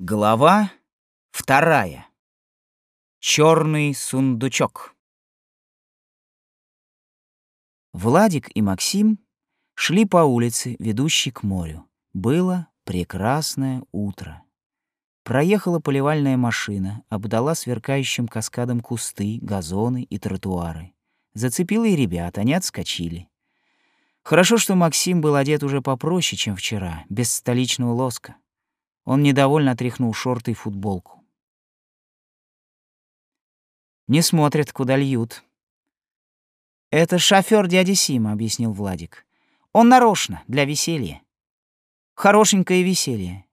Глава вторая. Черный сундучок. Владик и Максим шли по улице, ведущей к морю. Было прекрасное утро. Проехала поливальная машина, обдала сверкающим каскадом кусты, газоны и тротуары. Зацепила и ребят, они отскочили. Хорошо, что Максим был одет уже попроще, чем вчера, без столичного лоска. Он недовольно отряхнул шорты и футболку. Не смотрят, куда льют. «Это шофер дяди Сима», — объяснил Владик. «Он нарочно, для веселья. Хорошенькое веселье.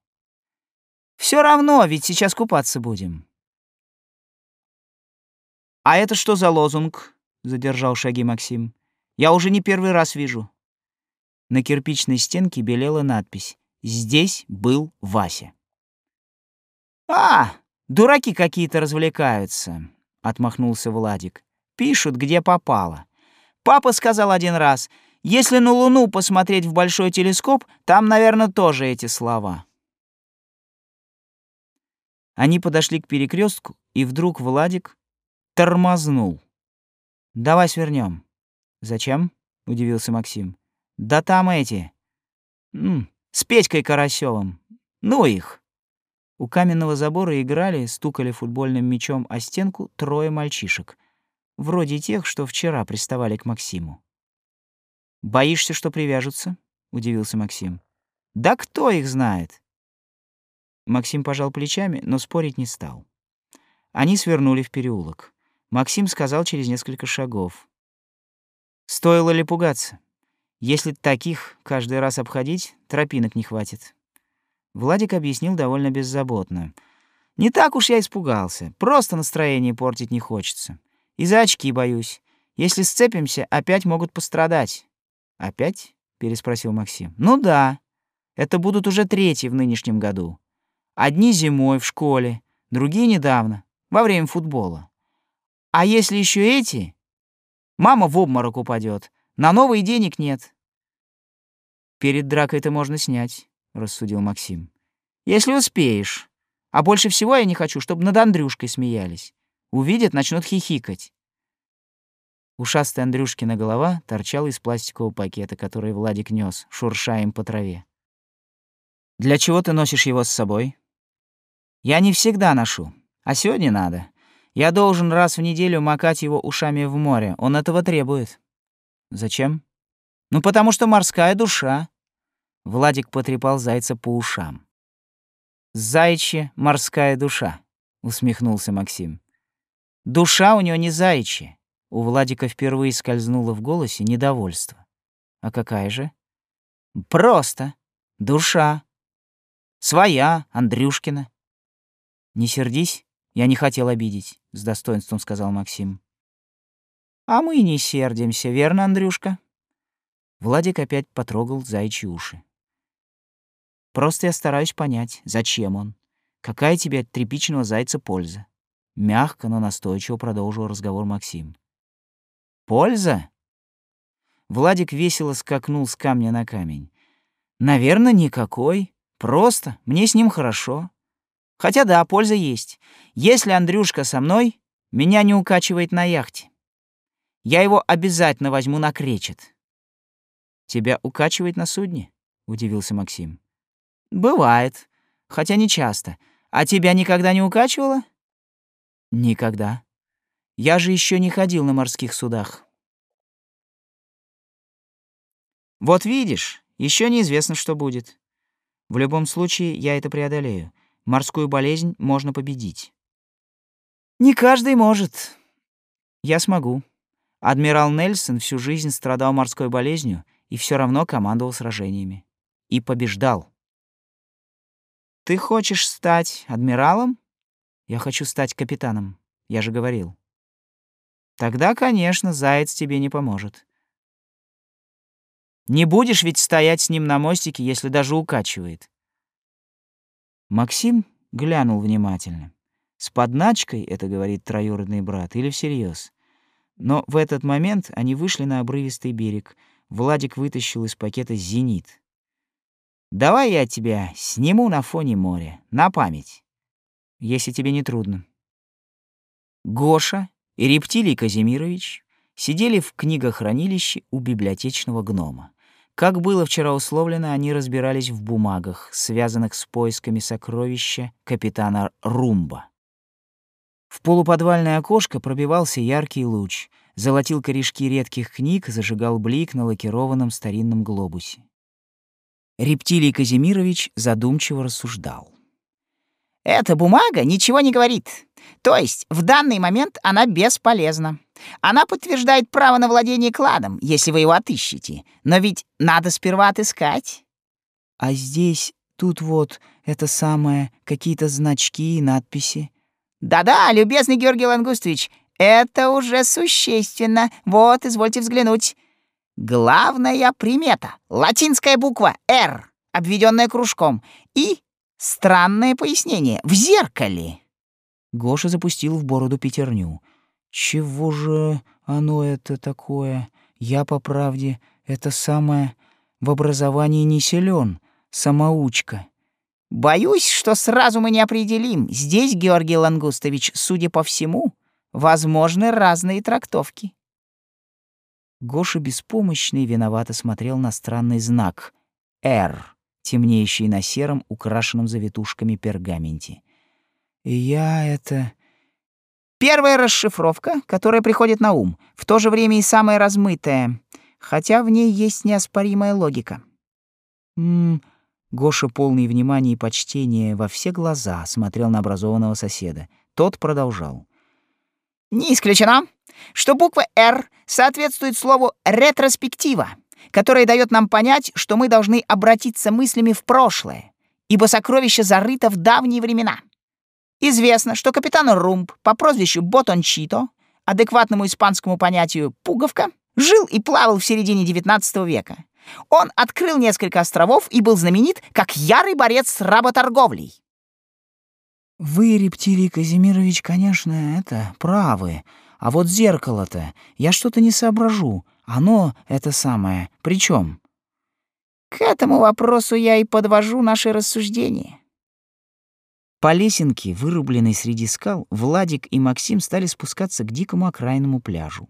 Все равно, ведь сейчас купаться будем». «А это что за лозунг?» — задержал шаги Максим. «Я уже не первый раз вижу». На кирпичной стенке белела надпись Здесь был Вася. «А, дураки какие-то развлекаются», — отмахнулся Владик. «Пишут, где попало. Папа сказал один раз, если на Луну посмотреть в большой телескоп, там, наверное, тоже эти слова». Они подошли к перекрестку, и вдруг Владик тормознул. «Давай свернем. «Зачем?» — удивился Максим. «Да там эти... М с Петькой Карасёвым. Ну их. У каменного забора играли, стукали футбольным мячом о стенку трое мальчишек. Вроде тех, что вчера приставали к Максиму. «Боишься, что привяжутся?» — удивился Максим. «Да кто их знает?» Максим пожал плечами, но спорить не стал. Они свернули в переулок. Максим сказал через несколько шагов. «Стоило ли пугаться? Если таких каждый раз обходить, тропинок не хватит. Владик объяснил довольно беззаботно. Не так уж я испугался, просто настроение портить не хочется. И за очки боюсь. Если сцепимся, опять могут пострадать. Опять? переспросил Максим. Ну да. Это будут уже третьи в нынешнем году. Одни зимой в школе, другие недавно, во время футбола. А если еще эти? Мама в обморок упадет, на новые денег нет. Перед дракой это можно снять, рассудил Максим. Если успеешь. А больше всего я не хочу, чтобы над Андрюшкой смеялись. Увидят, начнут хихикать. Ушастая Андрюшкина голова торчала из пластикового пакета, который Владик нёс, шурша им по траве. «Для чего ты носишь его с собой?» «Я не всегда ношу, а сегодня надо. Я должен раз в неделю макать его ушами в море, он этого требует». Зачем? Ну, потому что морская душа. Владик потрепал зайца по ушам. Зайчья морская душа, усмехнулся Максим. Душа у него не зайчья. У Владика впервые скользнуло в голосе недовольство. А какая же? Просто. Душа. Своя, Андрюшкина. Не сердись, я не хотел обидеть, с достоинством сказал Максим. А мы не сердимся, верно, Андрюшка? Владик опять потрогал зайчьи уши. Просто я стараюсь понять, зачем он. Какая тебе от тряпичного зайца польза? Мягко, но настойчиво продолжил разговор Максим. Польза? Владик весело скакнул с камня на камень. Наверное, никакой. Просто мне с ним хорошо. Хотя да, польза есть. Если Андрюшка со мной, меня не укачивает на яхте. Я его обязательно возьму на кречет. Тебя укачивает на судне? удивился Максим. Бывает, хотя не часто. А тебя никогда не укачивало? Никогда. Я же еще не ходил на морских судах. Вот видишь, еще неизвестно, что будет. В любом случае, я это преодолею. Морскую болезнь можно победить. Не каждый может. Я смогу. Адмирал Нельсон всю жизнь страдал морской болезнью и все равно командовал сражениями. И побеждал. «Ты хочешь стать адмиралом?» «Я хочу стать капитаном, я же говорил». «Тогда, конечно, заяц тебе не поможет. Не будешь ведь стоять с ним на мостике, если даже укачивает». Максим глянул внимательно. С подначкой это говорит троюродный брат или всерьез? Но в этот момент они вышли на обрывистый берег. Владик вытащил из пакета «Зенит». Давай я тебя сниму на фоне моря, на память, если тебе не трудно. Гоша и Рептилий Казимирович сидели в книгохранилище у библиотечного гнома. Как было вчера условлено, они разбирались в бумагах, связанных с поисками сокровища капитана Румба. В полуподвальное окошко пробивался яркий луч, золотил корешки редких книг, зажигал блик на лакированном старинном глобусе. Рептилий Казимирович задумчиво рассуждал. «Эта бумага ничего не говорит. То есть в данный момент она бесполезна. Она подтверждает право на владение кладом, если вы его отыщете. Но ведь надо сперва отыскать». «А здесь, тут вот, это самое, какие-то значки и надписи». «Да-да, любезный Георгий Лангустович, это уже существенно. Вот, извольте взглянуть. Главная примета — латинская буква «Р», обведенная кружком, и странное пояснение — в зеркале. Гоша запустил в бороду пятерню. «Чего же оно это такое? Я, по правде, это самое в образовании не силен, самоучка». «Боюсь, что сразу мы не определим. Здесь, Георгий Лангустович, судя по всему, возможны разные трактовки». Гоша беспомощный виновато смотрел на странный знак «Р», темнеющий на сером, украшенном завитушками пергаменте. Я это... Первая расшифровка, которая приходит на ум, в то же время и самая размытая, хотя в ней есть неоспоримая логика. М Гоша, полный внимания и почтения во все глаза, смотрел на образованного соседа. Тот продолжал. Не исключено, что буква «Р» соответствует слову «ретроспектива», которое дает нам понять, что мы должны обратиться мыслями в прошлое, ибо сокровище зарыто в давние времена. Известно, что капитан Румб по прозвищу Ботончито, адекватному испанскому понятию «пуговка», жил и плавал в середине XIX века. Он открыл несколько островов и был знаменит как ярый борец с работорговлей. «Вы, Рептилий Казимирович, конечно, это, правы. А вот зеркало-то, я что-то не соображу. Оно, это самое, при чем? К этому вопросу я и подвожу наши рассуждения. По лесенке, вырубленной среди скал, Владик и Максим стали спускаться к дикому окраинному пляжу.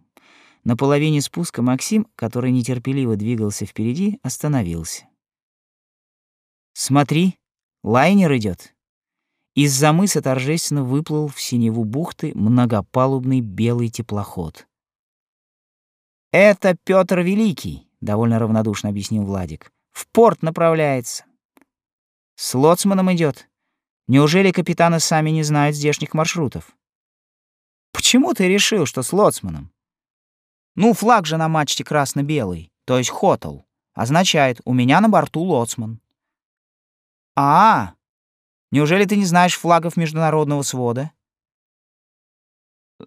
На половине спуска Максим, который нетерпеливо двигался впереди, остановился. «Смотри, лайнер идет. Из-за мыса торжественно выплыл в синеву бухты многопалубный белый теплоход. «Это Петр Великий», — довольно равнодушно объяснил Владик. «В порт направляется». «С лоцманом идет. Неужели капитаны сами не знают здешних маршрутов?» «Почему ты решил, что с лоцманом?» «Ну, флаг же на мачте красно-белый, то есть хотел. Означает, у меня на борту лоцман». «А, Неужели ты не знаешь флагов международного свода?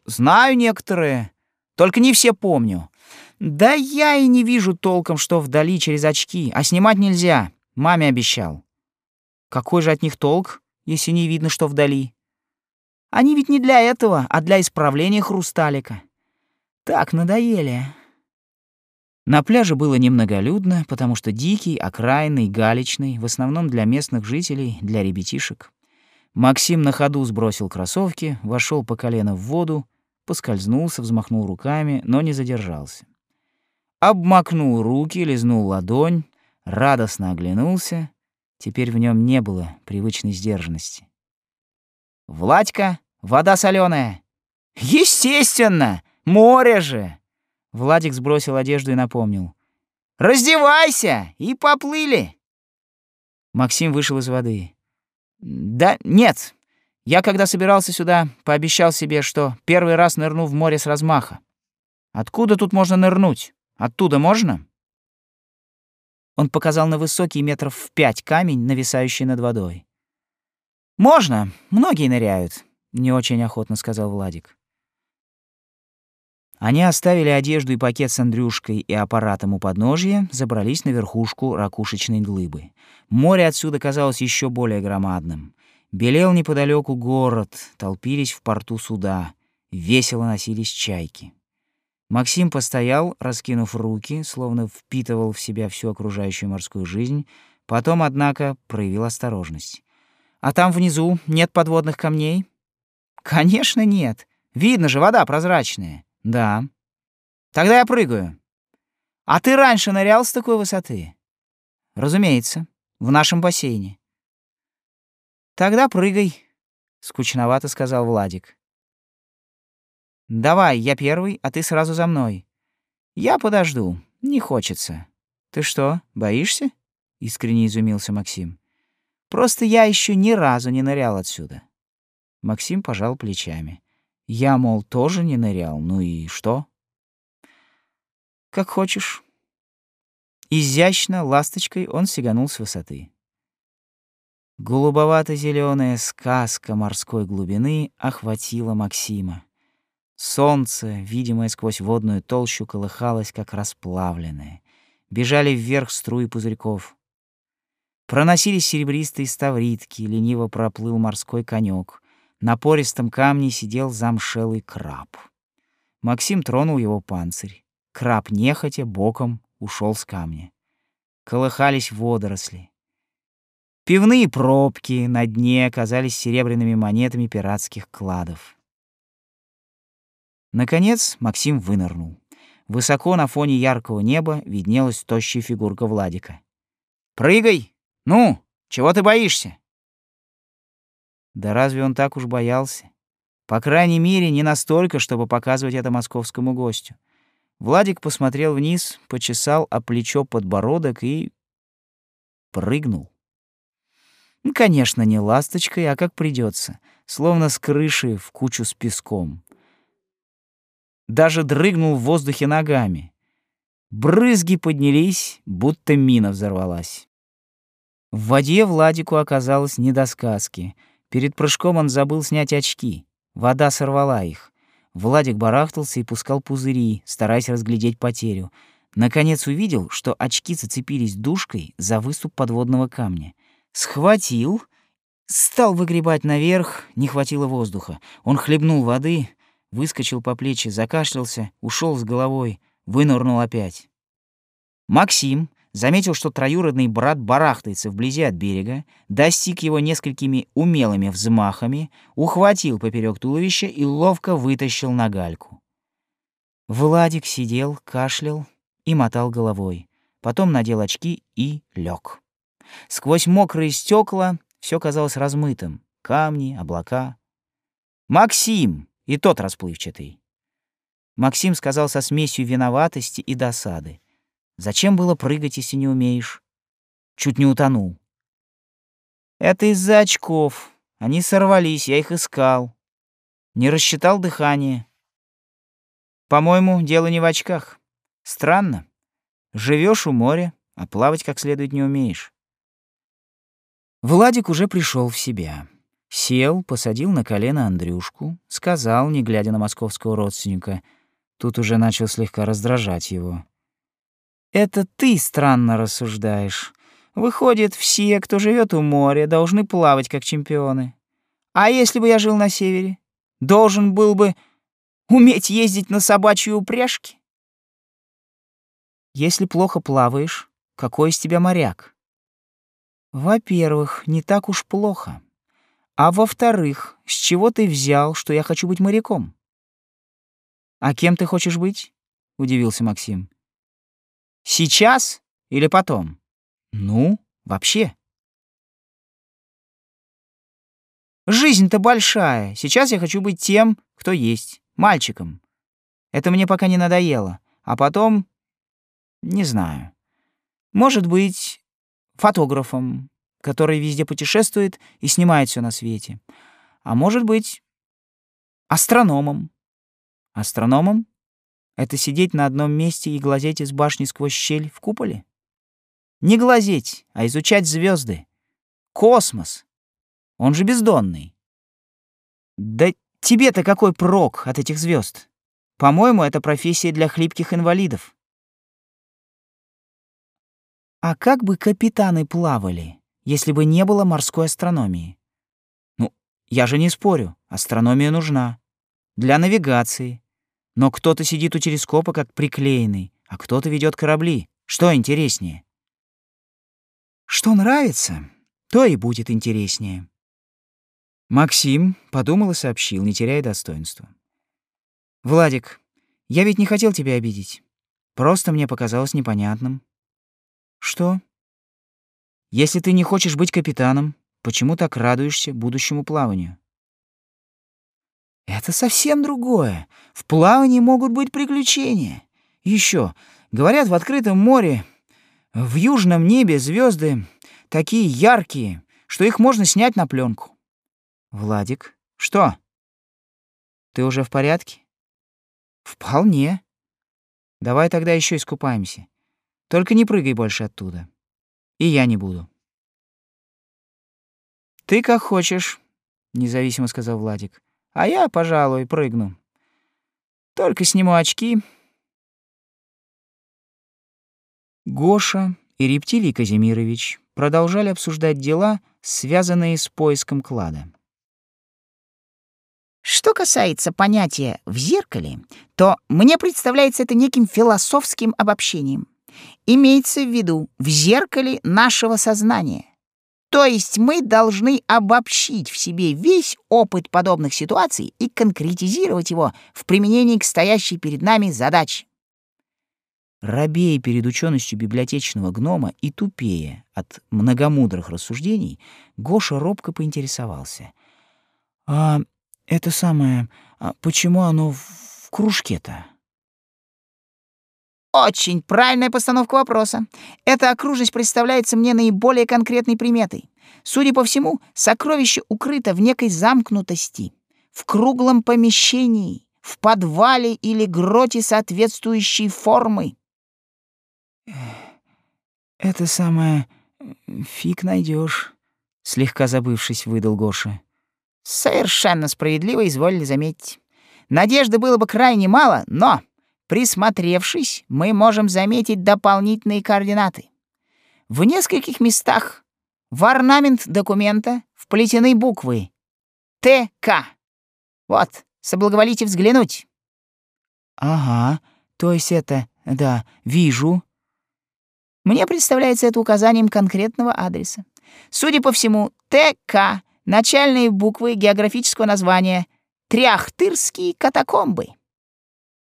Знаю некоторые, только не все помню. Да я и не вижу толком, что вдали через очки, а снимать нельзя, маме обещал. Какой же от них толк, если не видно, что вдали? Они ведь не для этого, а для исправления хрусталика. Так, надоели. На пляже было немноголюдно, потому что дикий, окраинный, галечный, в основном для местных жителей, для ребятишек. Максим на ходу сбросил кроссовки, вошел по колено в воду, поскользнулся, взмахнул руками, но не задержался. Обмакнул руки, лизнул ладонь, радостно оглянулся. Теперь в нем не было привычной сдержанности. «Владька, вода соленая. «Естественно! Море же!» Владик сбросил одежду и напомнил. «Раздевайся!» И поплыли. Максим вышел из воды. «Да нет. Я, когда собирался сюда, пообещал себе, что первый раз нырну в море с размаха. Откуда тут можно нырнуть? Оттуда можно?» Он показал на высокий метров в пять камень, нависающий над водой. «Можно. Многие ныряют», — не очень охотно сказал Владик. Они оставили одежду и пакет с Андрюшкой и аппаратом у подножья, забрались на верхушку ракушечной глыбы. Море отсюда казалось еще более громадным. Белел неподалеку город, толпились в порту суда, весело носились чайки. Максим постоял, раскинув руки, словно впитывал в себя всю окружающую морскую жизнь, Потом, однако, проявил осторожность. «А там внизу нет подводных камней?» «Конечно нет. Видно же, вода прозрачная». «Да». «Тогда я прыгаю». «А ты раньше нырял с такой высоты?» «Разумеется, в нашем бассейне». «Тогда прыгай», — скучновато сказал Владик. «Давай, я первый, а ты сразу за мной. Я подожду, не хочется. Ты что, боишься?» — искренне изумился Максим. «Просто я еще ни разу не нырял отсюда». Максим пожал плечами. «Я, мол, тоже не нырял, ну и что?» «Как хочешь». Изящно, ласточкой он сиганул с высоты. голубовато зеленая сказка морской глубины охватила Максима. Солнце, видимое сквозь водную толщу, колыхалось, как расплавленное. Бежали вверх струи пузырьков. Проносились серебристые ставритки, лениво проплыл морской конек. На пористом камне сидел замшелый краб. Максим тронул его панцирь. Краб нехотя боком ушел с камня. Колыхались водоросли. Пивные пробки на дне оказались серебряными монетами пиратских кладов. Наконец Максим вынырнул. Высоко на фоне яркого неба виднелась тощая фигурка Владика. «Прыгай!» «Ну, чего ты боишься?» Да разве он так уж боялся? По крайней мере, не настолько, чтобы показывать это московскому гостю. Владик посмотрел вниз, почесал о плечо подбородок и... прыгнул. Ну, конечно, не ласточкой, а как придется, словно с крыши в кучу с песком. Даже дрыгнул в воздухе ногами. Брызги поднялись, будто мина взорвалась. В воде Владику оказалось не до сказки. Перед прыжком он забыл снять очки. Вода сорвала их. Владик барахтался и пускал пузыри, стараясь разглядеть потерю. Наконец увидел, что очки зацепились душкой за выступ подводного камня. Схватил, стал выгребать наверх, не хватило воздуха. Он хлебнул воды, выскочил по плечи, закашлялся, ушел с головой, вынырнул опять. Максим, заметил, что троюродный брат барахтается вблизи от берега, достиг его несколькими умелыми взмахами, ухватил поперек туловища и ловко вытащил на гальку. Владик сидел, кашлял и мотал головой. Потом надел очки и лег. Сквозь мокрые стекла все казалось размытым. Камни, облака. «Максим!» И тот расплывчатый. Максим сказал со смесью виноватости и досады. Зачем было прыгать, если не умеешь? Чуть не утонул. Это из-за очков. Они сорвались, я их искал. Не рассчитал дыхание. По-моему, дело не в очках. Странно. Живешь у моря, а плавать как следует не умеешь. Владик уже пришел в себя. Сел, посадил на колено Андрюшку, сказал, не глядя на московского родственника. Тут уже начал слегка раздражать его. Это ты странно рассуждаешь. Выходит, все, кто живет у моря, должны плавать как чемпионы. А если бы я жил на севере? Должен был бы уметь ездить на собачьей упряжке? Если плохо плаваешь, какой из тебя моряк? Во-первых, не так уж плохо. А во-вторых, с чего ты взял, что я хочу быть моряком? А кем ты хочешь быть? удивился Максим. Сейчас или потом? Ну, вообще. Жизнь-то большая. Сейчас я хочу быть тем, кто есть, мальчиком. Это мне пока не надоело. А потом... Не знаю. Может быть, фотографом, который везде путешествует и снимает все на свете. А может быть, астрономом. Астрономом? Это сидеть на одном месте и глазеть из башни сквозь щель в куполе? Не глазеть, а изучать звезды. Космос. Он же бездонный. Да тебе-то какой прок от этих звезд? По-моему, это профессия для хлипких инвалидов. А как бы капитаны плавали, если бы не было морской астрономии? Ну, я же не спорю, астрономия нужна. Для навигации, но кто-то сидит у телескопа как приклеенный, а кто-то ведет корабли. Что интереснее? Что нравится, то и будет интереснее. Максим подумал и сообщил, не теряя достоинства. «Владик, я ведь не хотел тебя обидеть. Просто мне показалось непонятным». «Что?» «Если ты не хочешь быть капитаном, почему так радуешься будущему плаванию?» «Это совсем другое. В плавании могут быть приключения. Еще, говорят, в открытом море, в южном небе звезды такие яркие, что их можно снять на пленку. Владик, что? Ты уже в порядке? Вполне. Давай тогда еще искупаемся. Только не прыгай больше оттуда. И я не буду. Ты как хочешь, независимо сказал Владик. А я, пожалуй, прыгну. Только сниму очки. Гоша и Рептилий Казимирович продолжали обсуждать дела, связанные с поиском клада. Что касается понятия «в зеркале», то мне представляется это неким философским обобщением. Имеется в виду «в зеркале нашего сознания». То есть мы должны обобщить в себе весь опыт подобных ситуаций и конкретизировать его в применении к стоящей перед нами задаче. Рабея перед ученостью библиотечного гнома и тупее от многомудрых рассуждений, Гоша робко поинтересовался. «А это самое, а почему оно в кружке-то? Очень правильная постановка вопроса. Эта окружность представляется мне наиболее конкретной приметой. Судя по всему, сокровище укрыто в некой замкнутости, в круглом помещении, в подвале или гроте соответствующей формы. Это самое фиг найдешь, слегка забывшись, выдал Гоша. Совершенно справедливо изволили заметить. Надежды было бы крайне мало, но, присмотревшись, мы можем заметить дополнительные координаты. В нескольких местах в орнамент документа вплетены буквы ТК. Вот, соблаговолите взглянуть. Ага, то есть это, да, вижу. Мне представляется это указанием конкретного адреса. Судя по всему, ТК Начальные буквы географического названия Триахтырские катакомбы.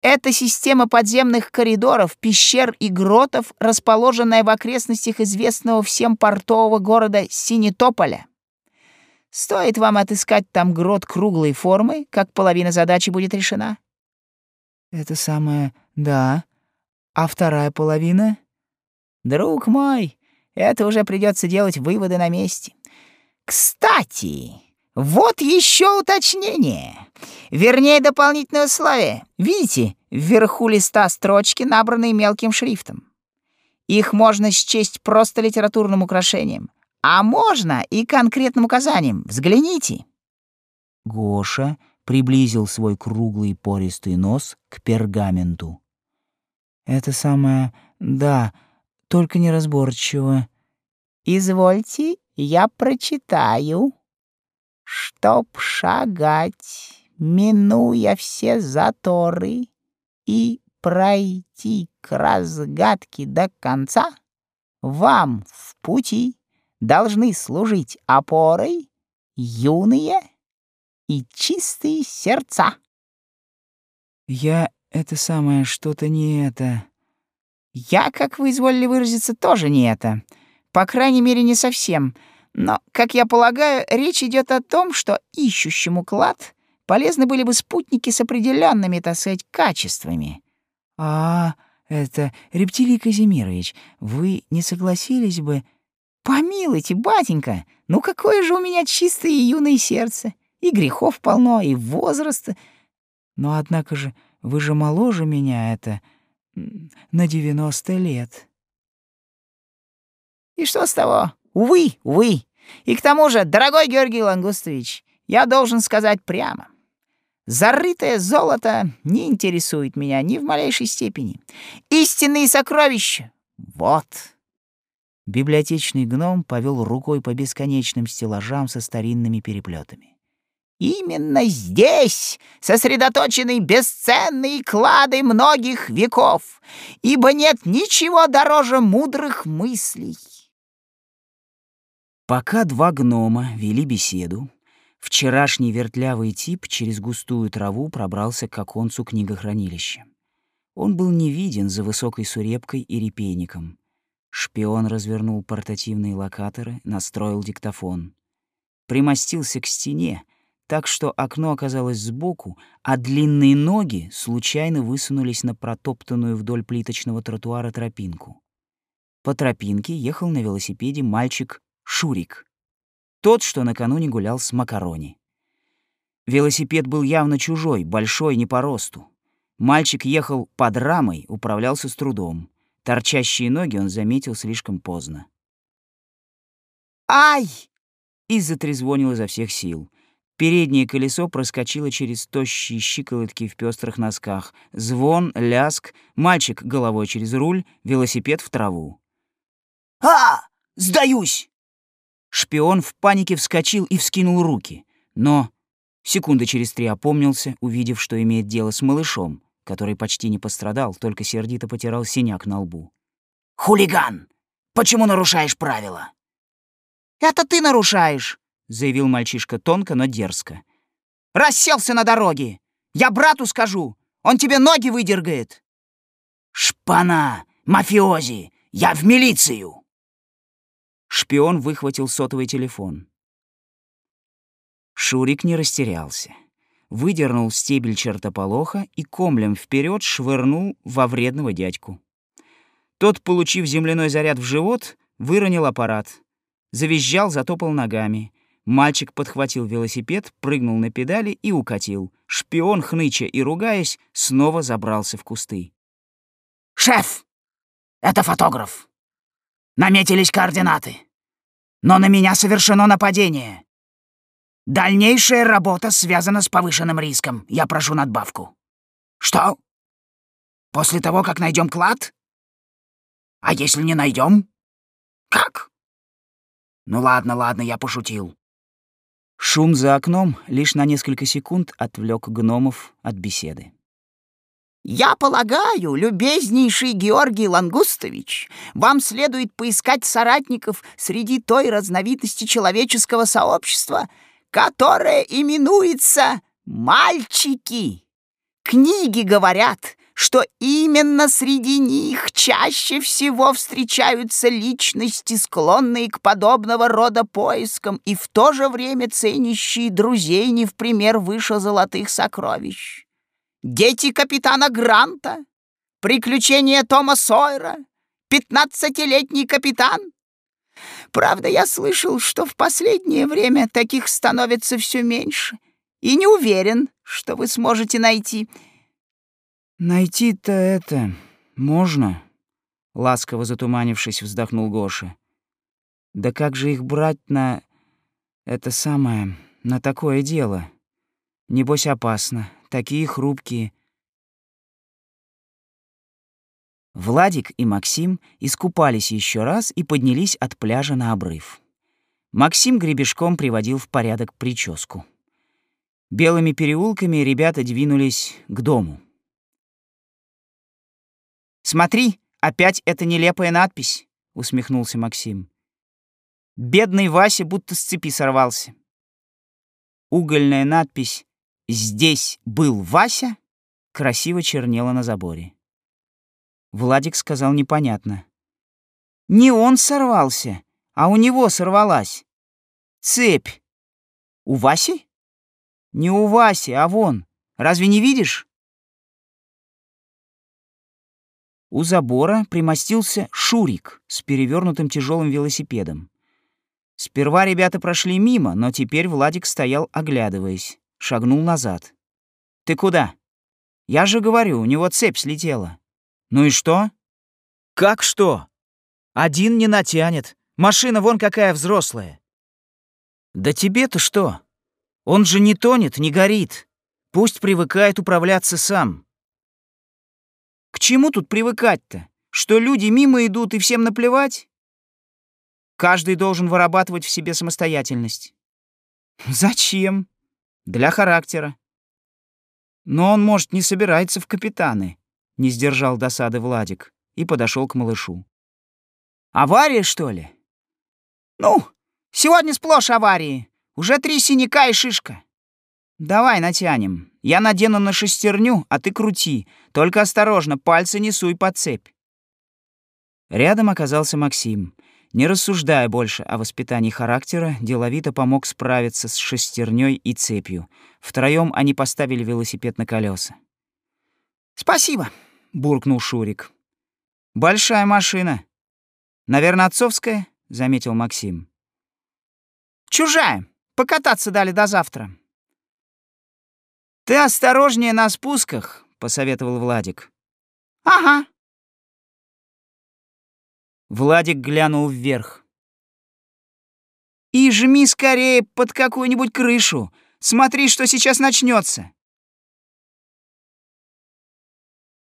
Это система подземных коридоров, пещер и гротов, расположенная в окрестностях известного всем портового города Синетополя. Стоит вам отыскать там грот круглой формы, как половина задачи будет решена. Это самое, да. А вторая половина? Друг мой, это уже придется делать выводы на месте. Кстати, вот еще уточнение. Вернее, дополнительное условие. Видите, вверху листа строчки, набранные мелким шрифтом. Их можно счесть просто литературным украшением. А можно и конкретным указанием. Взгляните. Гоша приблизил свой круглый пористый нос к пергаменту. Это самое... Да, только неразборчиво. Извольте я прочитаю, чтоб шагать, минуя все заторы, и пройти к разгадке до конца, вам в пути должны служить опорой юные и чистые сердца. Я это самое что-то не это. Я, как вы изволили выразиться, тоже не это. По крайней мере, не совсем. Но, как я полагаю, речь идет о том, что ищущему клад полезны были бы спутники с определенными, так сказать, качествами. А, это Рептилий Казимирович, вы не согласились бы... Помилуйте, батенька, ну какое же у меня чистое и юное сердце. И грехов полно, и возраста. Но, однако же, вы же моложе меня это... на девяносто лет. И что с того? Увы, увы. И к тому же, дорогой Георгий Лангустович, я должен сказать прямо. Зарытое золото не интересует меня ни в малейшей степени. Истинные сокровища — вот. Библиотечный гном повел рукой по бесконечным стеллажам со старинными переплетами. Именно здесь сосредоточены бесценные клады многих веков, ибо нет ничего дороже мудрых мыслей. Пока два гнома вели беседу, вчерашний вертлявый тип через густую траву пробрался к оконцу книгохранилища. Он был не виден за высокой сурепкой и репейником. Шпион развернул портативные локаторы, настроил диктофон. Примостился к стене, так что окно оказалось сбоку, а длинные ноги случайно высунулись на протоптанную вдоль плиточного тротуара тропинку. По тропинке ехал на велосипеде мальчик Шурик. Тот, что накануне гулял с Макарони. Велосипед был явно чужой, большой, не по росту. Мальчик ехал под рамой, управлялся с трудом. Торчащие ноги он заметил слишком поздно. «Ай!» И затрезвонил изо всех сил. Переднее колесо проскочило через тощие щиколотки в пестрых носках. Звон, ляск, мальчик головой через руль, велосипед в траву. «А! Сдаюсь!» Шпион в панике вскочил и вскинул руки. Но секунды через три опомнился, увидев, что имеет дело с малышом, который почти не пострадал, только сердито потирал синяк на лбу. «Хулиган! Почему нарушаешь правила?» «Это ты нарушаешь!» заявил мальчишка тонко, но дерзко. «Расселся на дороге! Я брату скажу! Он тебе ноги выдергает!» «Шпана! Мафиози! Я в милицию!» Шпион выхватил сотовый телефон. Шурик не растерялся. Выдернул стебель чертополоха и комлем вперед швырнул во вредного дядьку. Тот, получив земляной заряд в живот, выронил аппарат. Завизжал, затопал ногами. Мальчик подхватил велосипед, прыгнул на педали и укатил. Шпион, хныча и ругаясь, снова забрался в кусты. «Шеф! Это фотограф! Наметились координаты. Но на меня совершено нападение. Дальнейшая работа связана с повышенным риском. Я прошу надбавку». «Что? После того, как найдем клад? А если не найдем? Как?» «Ну ладно, ладно, я пошутил. Шум за окном лишь на несколько секунд отвлек гномов от беседы. «Я полагаю, любезнейший Георгий Лангустович, вам следует поискать соратников среди той разновидности человеческого сообщества, которая именуется «мальчики». Книги говорят, что именно среди них чаще всего встречаются личности, склонные к подобного рода поискам и в то же время ценящие друзей не в пример выше золотых сокровищ. Дети капитана Гранта, приключения Тома Сойера, пятнадцатилетний капитан. Правда, я слышал, что в последнее время таких становится все меньше, и не уверен, что вы сможете найти «Найти-то это можно?» — ласково затуманившись, вздохнул Гоша. «Да как же их брать на... это самое... на такое дело? Небось опасно. Такие хрупкие». Владик и Максим искупались еще раз и поднялись от пляжа на обрыв. Максим гребешком приводил в порядок прическу. Белыми переулками ребята двинулись к дому. «Смотри, опять эта нелепая надпись», — усмехнулся Максим. «Бедный Вася будто с цепи сорвался». Угольная надпись «Здесь был Вася» красиво чернела на заборе. Владик сказал непонятно. «Не он сорвался, а у него сорвалась. Цепь. У Васи? Не у Васи, а вон. Разве не видишь?» У забора примостился Шурик с перевернутым тяжелым велосипедом. Сперва ребята прошли мимо, но теперь Владик стоял, оглядываясь, шагнул назад. «Ты куда?» «Я же говорю, у него цепь слетела». «Ну и что?» «Как что? Один не натянет. Машина вон какая взрослая». «Да тебе-то что? Он же не тонет, не горит. Пусть привыкает управляться сам». К чему тут привыкать-то? Что люди мимо идут и всем наплевать? Каждый должен вырабатывать в себе самостоятельность. Зачем? Для характера. Но он, может, не собирается в капитаны, не сдержал досады Владик и подошел к малышу. Авария, что ли? Ну, Сегодня сплошь аварии. Уже три синяка и шишка. Давай натянем. Я надену на шестерню, а ты крути. Только осторожно, пальцы не суй под цепь. Рядом оказался Максим. Не рассуждая больше о воспитании характера, деловито помог справиться с шестерней и цепью. Втроем они поставили велосипед на колеса. «Спасибо», — буркнул Шурик. «Большая машина. Наверное, отцовская?» — заметил Максим. «Чужая. Покататься дали до завтра». «Ты осторожнее на спусках», — посоветовал Владик. «Ага», Владик глянул вверх. «И жми скорее под какую-нибудь крышу. Смотри, что сейчас начнется.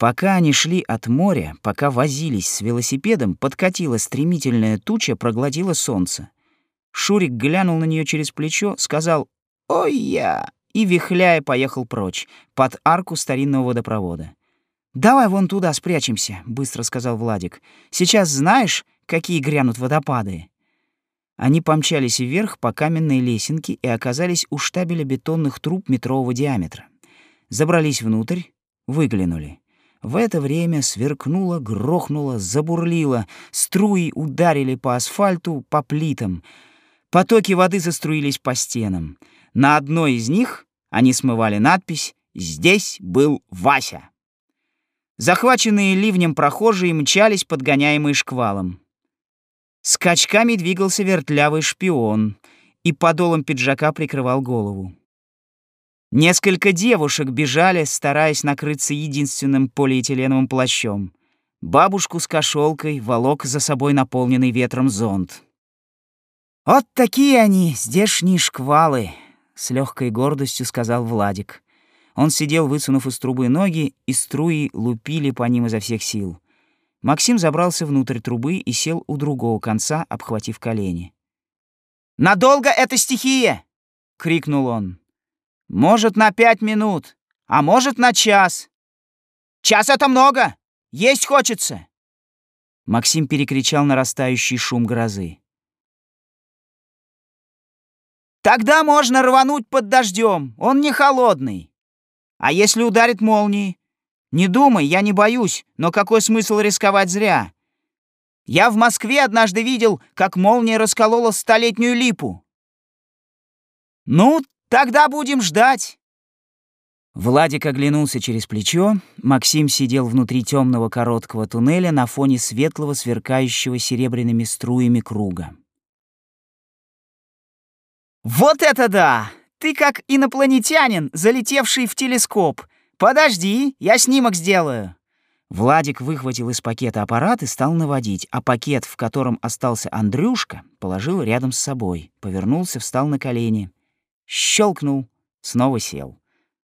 Пока они шли от моря, пока возились с велосипедом, подкатила стремительная туча, проглотила солнце. Шурик глянул на нее через плечо, сказал «Ой я!» и, вихляя, поехал прочь, под арку старинного водопровода. «Давай вон туда спрячемся», — быстро сказал Владик. «Сейчас знаешь, какие грянут водопады?» Они помчались вверх по каменной лесенке и оказались у штабеля бетонных труб метрового диаметра. Забрались внутрь, выглянули. В это время сверкнуло, грохнуло, забурлило, струи ударили по асфальту, по плитам. Потоки воды заструились по стенам. На одной из них они смывали надпись «Здесь был Вася». Захваченные ливнем прохожие мчались, подгоняемые шквалом. Скачками двигался вертлявый шпион и подолом пиджака прикрывал голову. Несколько девушек бежали, стараясь накрыться единственным полиэтиленовым плащом. Бабушку с кошелкой волок за собой наполненный ветром зонт. «Вот такие они, здешние шквалы», — с легкой гордостью сказал Владик. Он сидел, высунув из трубы ноги, и струи лупили по ним изо всех сил. Максим забрался внутрь трубы и сел у другого конца, обхватив колени. «Надолго эта стихия!» — крикнул он. «Может, на пять минут, а может, на час». «Час — это много! Есть хочется!» Максим перекричал нарастающий шум грозы. «Тогда можно рвануть под дождем, он не холодный. А если ударит молнией? Не думай, я не боюсь, но какой смысл рисковать зря? Я в Москве однажды видел, как молния расколола столетнюю липу. Ну, тогда будем ждать. Владик оглянулся через плечо. Максим сидел внутри темного короткого туннеля на фоне светлого, сверкающего серебряными струями круга. «Вот это да! Ты как инопланетянин, залетевший в телескоп. Подожди, я снимок сделаю». Владик выхватил из пакета аппарат и стал наводить, а пакет, в котором остался Андрюшка, положил рядом с собой, повернулся, встал на колени. Щелкнул, снова сел.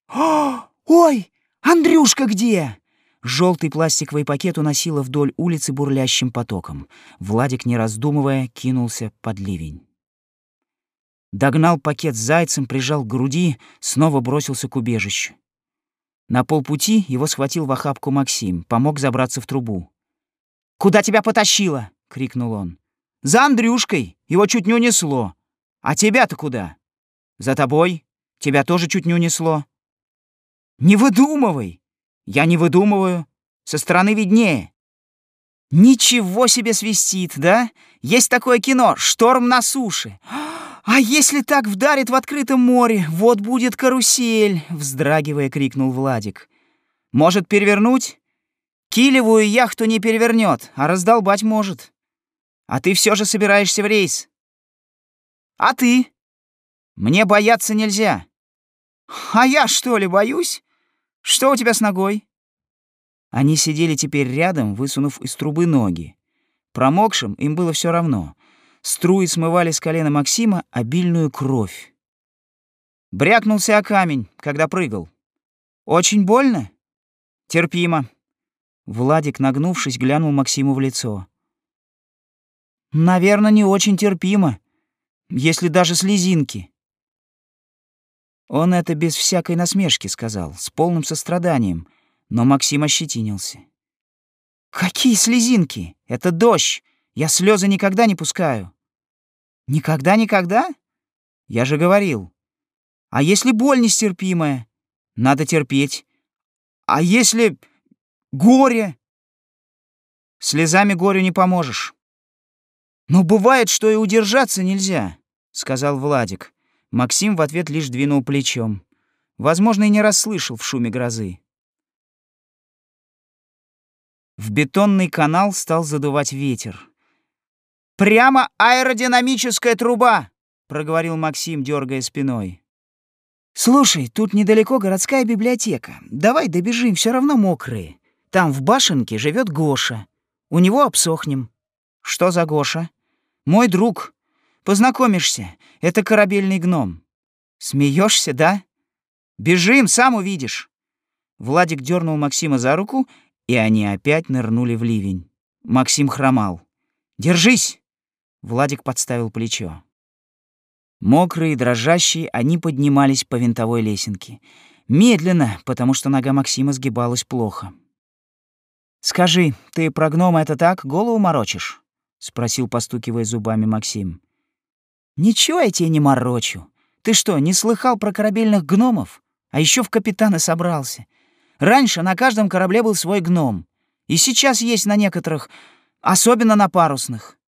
«О, ой, Андрюшка где?» Желтый пластиковый пакет уносило вдоль улицы бурлящим потоком. Владик, не раздумывая, кинулся под ливень. Догнал пакет с зайцем, прижал к груди, снова бросился к убежищу. На полпути его схватил в охапку Максим, помог забраться в трубу. «Куда тебя потащило?» — крикнул он. «За Андрюшкой! Его чуть не унесло. А тебя-то куда? За тобой? Тебя тоже чуть не унесло». «Не выдумывай!» «Я не выдумываю. Со стороны виднее». «Ничего себе свистит, да? Есть такое кино «Шторм на суше». «А если так вдарит в открытом море, вот будет карусель!» — вздрагивая, крикнул Владик. «Может, перевернуть?» «Килевую яхту не перевернет, а раздолбать может. А ты все же собираешься в рейс?» «А ты?» «Мне бояться нельзя». «А я что ли боюсь? Что у тебя с ногой?» Они сидели теперь рядом, высунув из трубы ноги. Промокшим им было все равно — Струи смывали с колена Максима обильную кровь. Брякнулся о камень, когда прыгал. «Очень больно?» «Терпимо». Владик, нагнувшись, глянул Максиму в лицо. «Наверное, не очень терпимо, если даже слезинки». Он это без всякой насмешки сказал, с полным состраданием, но Максим ощетинился. «Какие слезинки? Это дождь! Я слезы никогда не пускаю!» Никогда-никогда? Я же говорил. А если боль нестерпимая? Надо терпеть. А если горе? Слезами горю не поможешь. Но бывает, что и удержаться нельзя, сказал Владик. Максим в ответ лишь двинул плечом. Возможно, и не расслышал в шуме грозы. В бетонный канал стал задувать ветер. «Прямо аэродинамическая труба!» — проговорил Максим, дергая спиной. «Слушай, тут недалеко городская библиотека. Давай добежим, все равно мокрые. Там в башенке живет Гоша. У него обсохнем». «Что за Гоша?» «Мой друг. Познакомишься. Это корабельный гном». Смеешься, да? Бежим, сам увидишь». Владик дернул Максима за руку, и они опять нырнули в ливень. Максим хромал. «Держись!» Владик подставил плечо. Мокрые дрожащие, они поднимались по винтовой лесенке. Медленно, потому что нога Максима сгибалась плохо. «Скажи, ты про гнома это так, голову морочишь?» — спросил, постукивая зубами Максим. «Ничего я тебе не морочу. Ты что, не слыхал про корабельных гномов? А еще в капитаны собрался. Раньше на каждом корабле был свой гном. И сейчас есть на некоторых, особенно на парусных.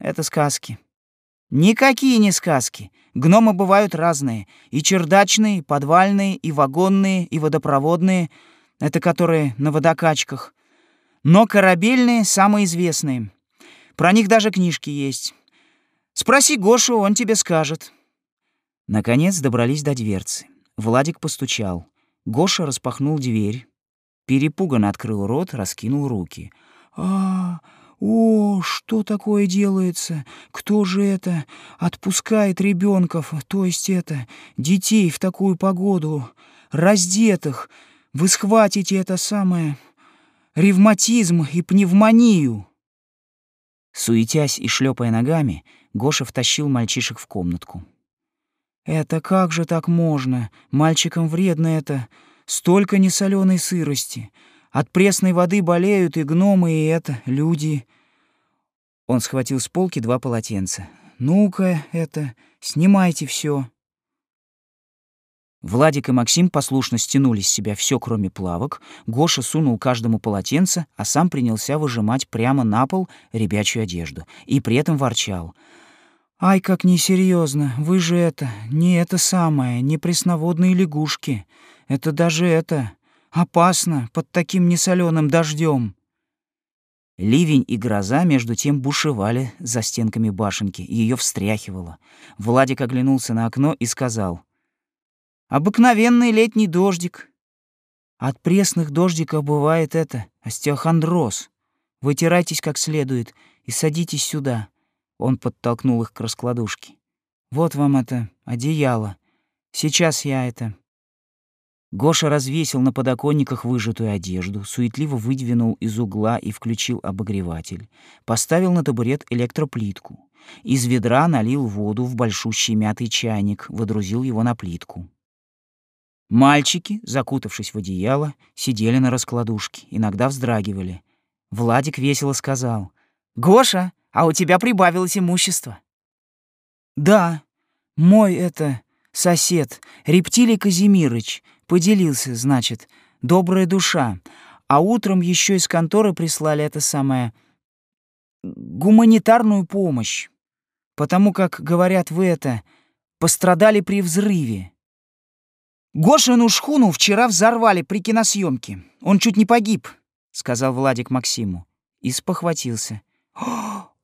Это сказки. Никакие не сказки. Гномы бывают разные. И чердачные, и подвальные, и вагонные, и водопроводные. Это которые на водокачках. Но корабельные — самые известные. Про них даже книжки есть. Спроси Гошу, он тебе скажет. Наконец добрались до дверцы. Владик постучал. Гоша распахнул дверь. Перепуганно открыл рот, раскинул руки. «А, «О, что такое делается? Кто же это отпускает ребенков, то есть это, детей в такую погоду, раздетых? Вы схватите это самое ревматизм и пневмонию!» Суетясь и шлепая ногами, Гоша втащил мальчишек в комнатку. «Это как же так можно? Мальчикам вредно это. Столько несоленой сырости. От пресной воды болеют и гномы, и это, люди. Он схватил с полки два полотенца. Ну-ка, это, снимайте все. Владик и Максим послушно стянули с себя все, кроме плавок. Гоша сунул каждому полотенце, а сам принялся выжимать прямо на пол ребячью одежду. И при этом ворчал. «Ай, как несерьезно! Вы же это, не это самое, не пресноводные лягушки. Это даже это, Опасно под таким несоленым дождем. Ливень и гроза между тем бушевали за стенками башенки, ее встряхивало. Владик оглянулся на окно и сказал. «Обыкновенный летний дождик. От пресных дождиков бывает это, остеохондроз. Вытирайтесь как следует и садитесь сюда». Он подтолкнул их к раскладушке. «Вот вам это одеяло. Сейчас я это Гоша развесил на подоконниках выжатую одежду, суетливо выдвинул из угла и включил обогреватель. Поставил на табурет электроплитку. Из ведра налил воду в большущий мятый чайник, водрузил его на плитку. Мальчики, закутавшись в одеяло, сидели на раскладушке, иногда вздрагивали. Владик весело сказал. «Гоша, а у тебя прибавилось имущество». «Да, мой это сосед, Рептилий Казимирыч, Поделился, значит, добрая душа. А утром еще из конторы прислали это самое гуманитарную помощь. Потому как, говорят вы это, пострадали при взрыве. Гошину шхуну вчера взорвали при киносъемке. Он чуть не погиб, сказал Владик Максиму. И спохватился.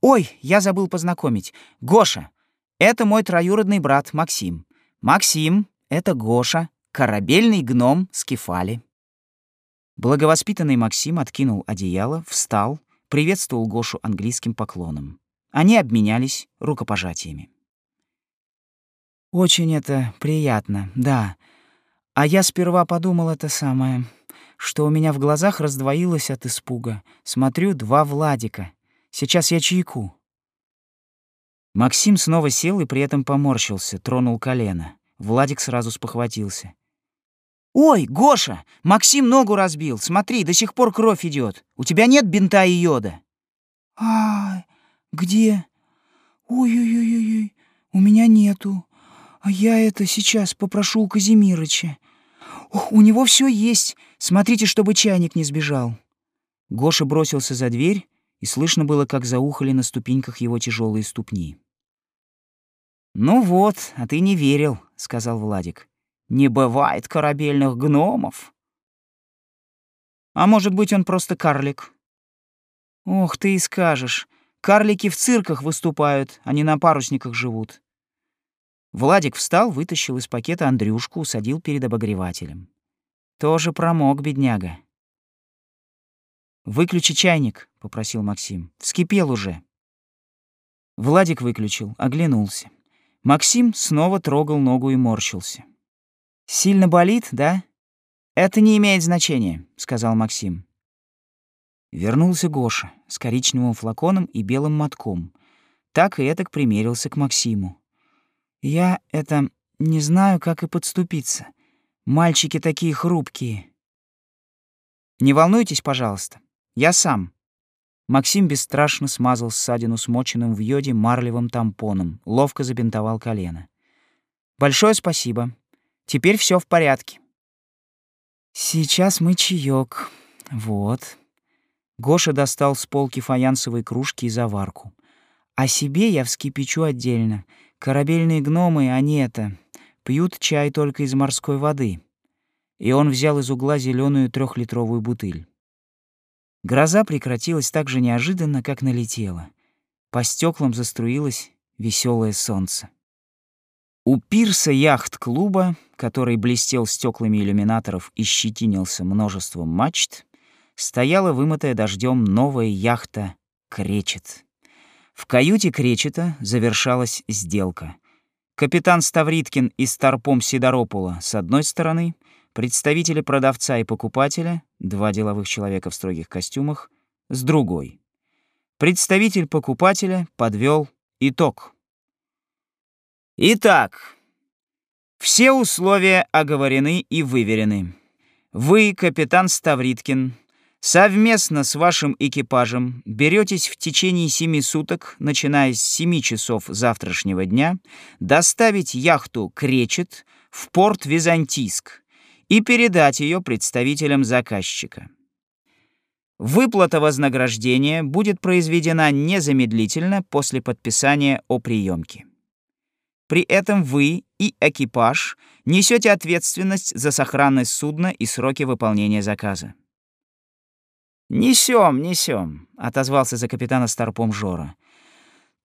Ой, я забыл познакомить. Гоша, это мой троюродный брат Максим. Максим, это Гоша, корабельный гном Скифали. Благовоспитанный Максим откинул одеяло, встал, приветствовал Гошу английским поклоном. Они обменялись рукопожатиями. «Очень это приятно, да. А я сперва подумал это самое, что у меня в глазах раздвоилось от испуга. Смотрю, два Владика. Сейчас я чайку». Максим снова сел и при этом поморщился, тронул колено. Владик сразу спохватился. «Ой, Гоша, Максим ногу разбил. Смотри, до сих пор кровь идет. У тебя нет бинта и йода?» «А, где? «Ой-ой-ой-ой, у меня нету. А я это сейчас попрошу у Казимирыча. Ох, у него все есть. Смотрите, чтобы чайник не сбежал». Гоша бросился за дверь, и слышно было, как заухали на ступеньках его тяжелые ступни. «Ну вот, а ты не верил», — сказал Владик. «Не бывает корабельных гномов». «А может быть, он просто карлик?» «Ох, ты и скажешь. Карлики в цирках выступают, а не на парусниках живут». Владик встал, вытащил из пакета Андрюшку, усадил перед обогревателем. Тоже промок, бедняга. «Выключи чайник», — попросил Максим. «Вскипел уже». Владик выключил, оглянулся. Максим снова трогал ногу и морщился. «Сильно болит, да?» «Это не имеет значения», — сказал Максим. Вернулся Гоша с коричневым флаконом и белым мотком. Так и этак примерился к Максиму. «Я, это, не знаю, как и подступиться. Мальчики такие хрупкие». «Не волнуйтесь, пожалуйста. Я сам». Максим бесстрашно смазал ссадину смоченным в йоде марлевым тампоном, ловко забинтовал колено. «Большое спасибо. Теперь все в порядке». «Сейчас мы чаек. Вот». Гоша достал с полки фаянсовой кружки и заварку. «А себе я вскипячу отдельно. Корабельные гномы, они это, пьют чай только из морской воды». И он взял из угла зеленую трехлитровую бутыль. Гроза прекратилась так же неожиданно, как налетела. По стеклам заструилось веселое солнце. У пирса яхт-клуба, который блестел стеклами иллюминаторов и щетинился множеством мачт, стояла вымытая дождем новая яхта «Кречет». В каюте Кречета завершалась сделка. Капитан Ставриткин и Старпом Сидоропула с одной стороны — представители продавца и покупателя, два деловых человека в строгих костюмах, с другой. Представитель покупателя подвел итог. Итак, все условия оговорены и выверены. Вы, капитан Ставриткин, совместно с вашим экипажем беретесь в течение семи суток, начиная с семи часов завтрашнего дня, доставить яхту «Кречет» в порт Византийск, и передать ее представителям заказчика. Выплата вознаграждения будет произведена незамедлительно после подписания о приемке. При этом вы и экипаж несете ответственность за сохранность судна и сроки выполнения заказа. «Несем, несем», — отозвался за капитана Старпом Жора.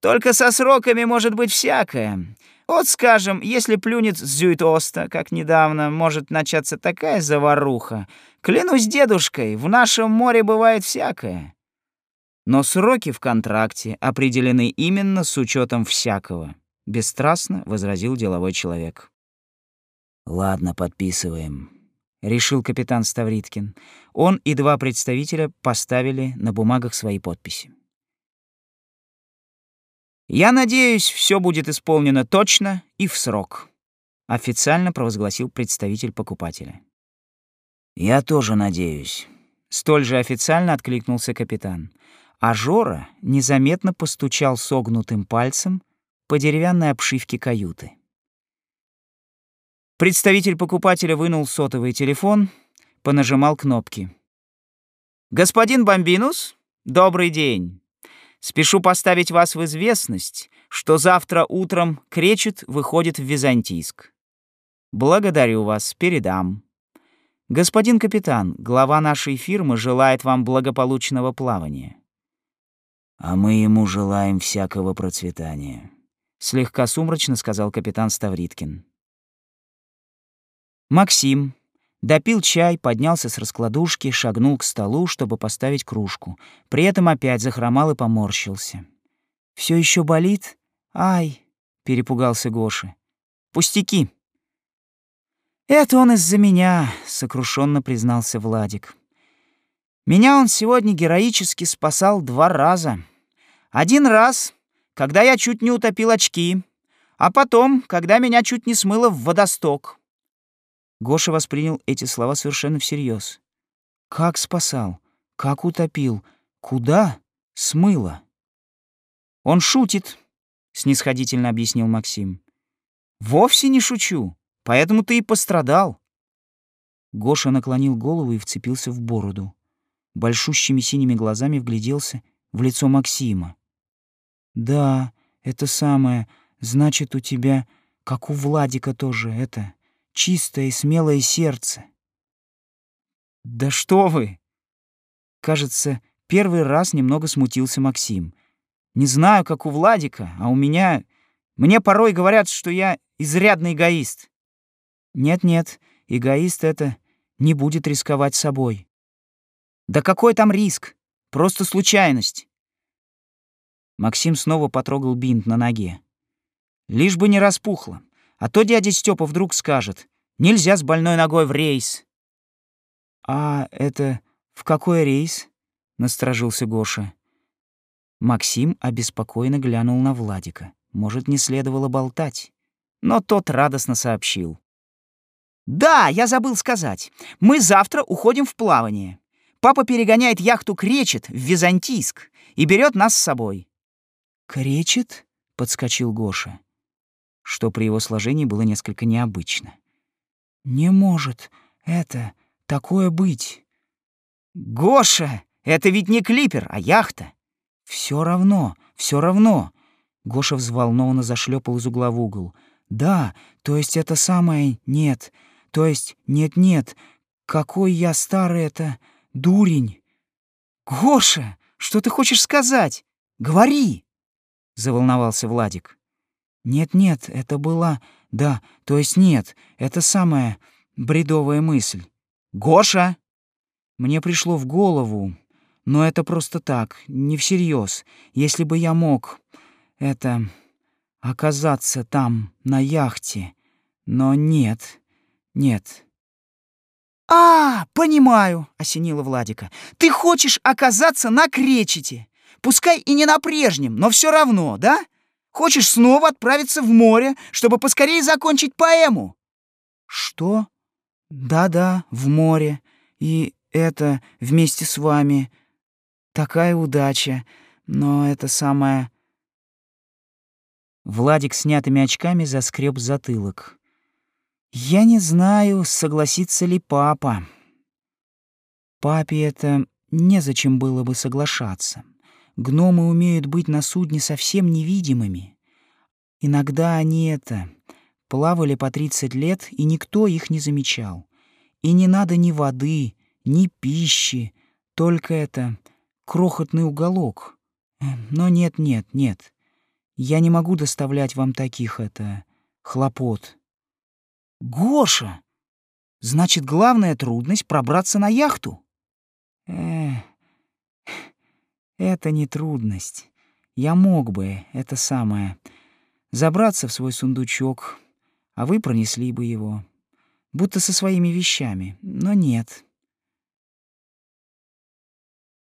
«Только со сроками может быть всякое. Вот, скажем, если плюнет Зюит-Оста, как недавно, может начаться такая заваруха. Клянусь дедушкой, в нашем море бывает всякое. Но сроки в контракте определены именно с учетом всякого, бесстрастно возразил деловой человек. Ладно, подписываем, решил капитан Ставриткин. Он и два представителя поставили на бумагах свои подписи. Я надеюсь, все будет исполнено точно и в срок, официально провозгласил представитель покупателя. Я тоже надеюсь, столь же официально откликнулся капитан. А Жора незаметно постучал согнутым пальцем по деревянной обшивке каюты. Представитель покупателя вынул сотовый телефон, понажимал кнопки. «Господин Бомбинус, добрый день. Спешу поставить вас в известность, что завтра утром Кречет выходит в Византийск. Благодарю вас, передам. Господин капитан, глава нашей фирмы желает вам благополучного плавания. А мы ему желаем всякого процветания, слегка сумрачно сказал капитан Ставриткин. Максим, Допил чай, поднялся с раскладушки, шагнул к столу, чтобы поставить кружку. При этом опять захромал и поморщился. Все еще болит? Ай!» — перепугался Гоша. «Пустяки!» «Это он из-за меня», — сокрушенно признался Владик. «Меня он сегодня героически спасал два раза. Один раз, когда я чуть не утопил очки, а потом, когда меня чуть не смыло в водосток. Гоша воспринял эти слова совершенно всерьез. Как спасал? Как утопил? Куда? Смыло. Он шутит. — снисходительно объяснил Максим. «Вовсе не шучу, поэтому ты и пострадал». Гоша наклонил голову и вцепился в бороду. Большущими синими глазами вгляделся в лицо Максима. «Да, это самое. Значит, у тебя, как у Владика тоже, это чистое и смелое сердце». «Да что вы!» Кажется, первый раз немного смутился Максим. «Не знаю, как у Владика, а у меня... Мне порой говорят, что я изрядный эгоист». «Нет-нет, эгоист — это не будет рисковать собой. Да какой там риск? Просто случайность. Максим снова потрогал бинт на ноге. Лишь бы не распухло, а то дядя Степа вдруг скажет, нельзя с больной ногой в рейс. А это в какой рейс? насторожился Гоша. Максим обеспокоенно глянул на Владика. Может, не следовало болтать. Но тот радостно сообщил. «Да, я забыл сказать. Мы завтра уходим в плавание. Папа перегоняет яхту «Кречет» в Византийск и берет нас с собой». «Кречет?» — подскочил Гоша, что при его сложении было несколько необычно. «Не может это такое быть». «Гоша, это ведь не клипер, а яхта». Все равно, все равно». Гоша взволнованно зашлепал из угла в угол. «Да, то есть это самое нет, то есть нет-нет, какой я старый это дурень. Гоша, что ты хочешь сказать? Говори, заволновался Владик. Нет-нет, это была... Да, то есть нет, это самая бредовая мысль. Гоша! Мне пришло в голову, но это просто так, не всерьез. Если бы я мог... Это... оказаться там, на яхте. Но нет, нет, «А, понимаю», — осенила Владика. «Ты хочешь оказаться на кречете. Пускай и не на прежнем, но все равно, да? Хочешь снова отправиться в море, чтобы поскорее закончить поэму?» «Что? Да-да, в море. И это вместе с вами. Такая удача. Но это самое...» Владик снятыми очками заскреб затылок. Я не знаю, согласится ли папа. Папе это незачем было бы соглашаться. Гномы умеют быть на судне совсем невидимыми. Иногда они это плавали по 30 лет, и никто их не замечал. И не надо ни воды, ни пищи, только это крохотный уголок. Но нет, нет, нет. Я не могу доставлять вам таких это хлопот. Гоша! Значит, главная трудность — пробраться на яхту? Э, это не трудность. Я мог бы, это самое, забраться в свой сундучок, а вы пронесли бы его, будто со своими вещами, но нет.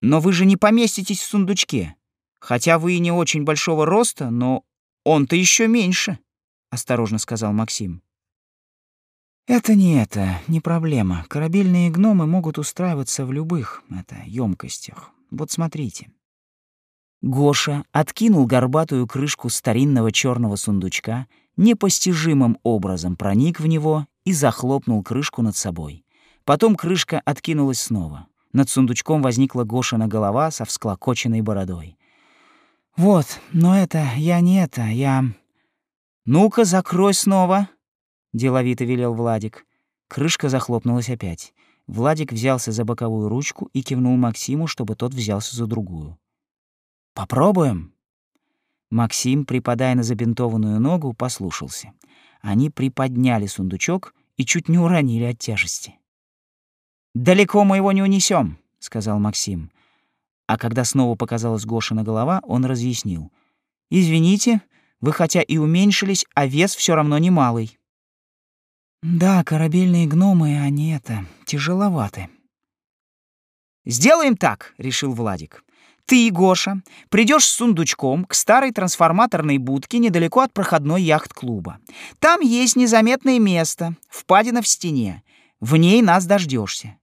Но вы же не поместитесь в сундучке. Хотя вы и не очень большого роста, но он-то еще меньше, — осторожно сказал Максим. Это не это, не проблема. Корабельные гномы могут устраиваться в любых, это, ёмкостях. Вот смотрите. Гоша откинул горбатую крышку старинного черного сундучка, непостижимым образом проник в него и захлопнул крышку над собой. Потом крышка откинулась снова. Над сундучком возникла Гошина голова со всклокоченной бородой. «Вот, но это... я не это, я...» «Ну-ка, закрой снова», деловито велел Владик. Крышка захлопнулась опять. Владик взялся за боковую ручку и кивнул Максиму, чтобы тот взялся за другую. «Попробуем?» Максим, припадая на забинтованную ногу, послушался. Они приподняли сундучок и чуть не уронили от тяжести. «Далеко мы его не унесем, сказал Максим. А когда снова показалась Гошина голова, он разъяснил. «Извините, вы хотя и уменьшились, а вес все равно немалый». Да, корабельные гномы, они это, тяжеловаты. «Сделаем так», — решил Владик. «Ты, Гоша, придешь с сундучком к старой трансформаторной будке недалеко от проходной яхт-клуба. Там есть незаметное место, впадина в стене. В ней нас дождешься.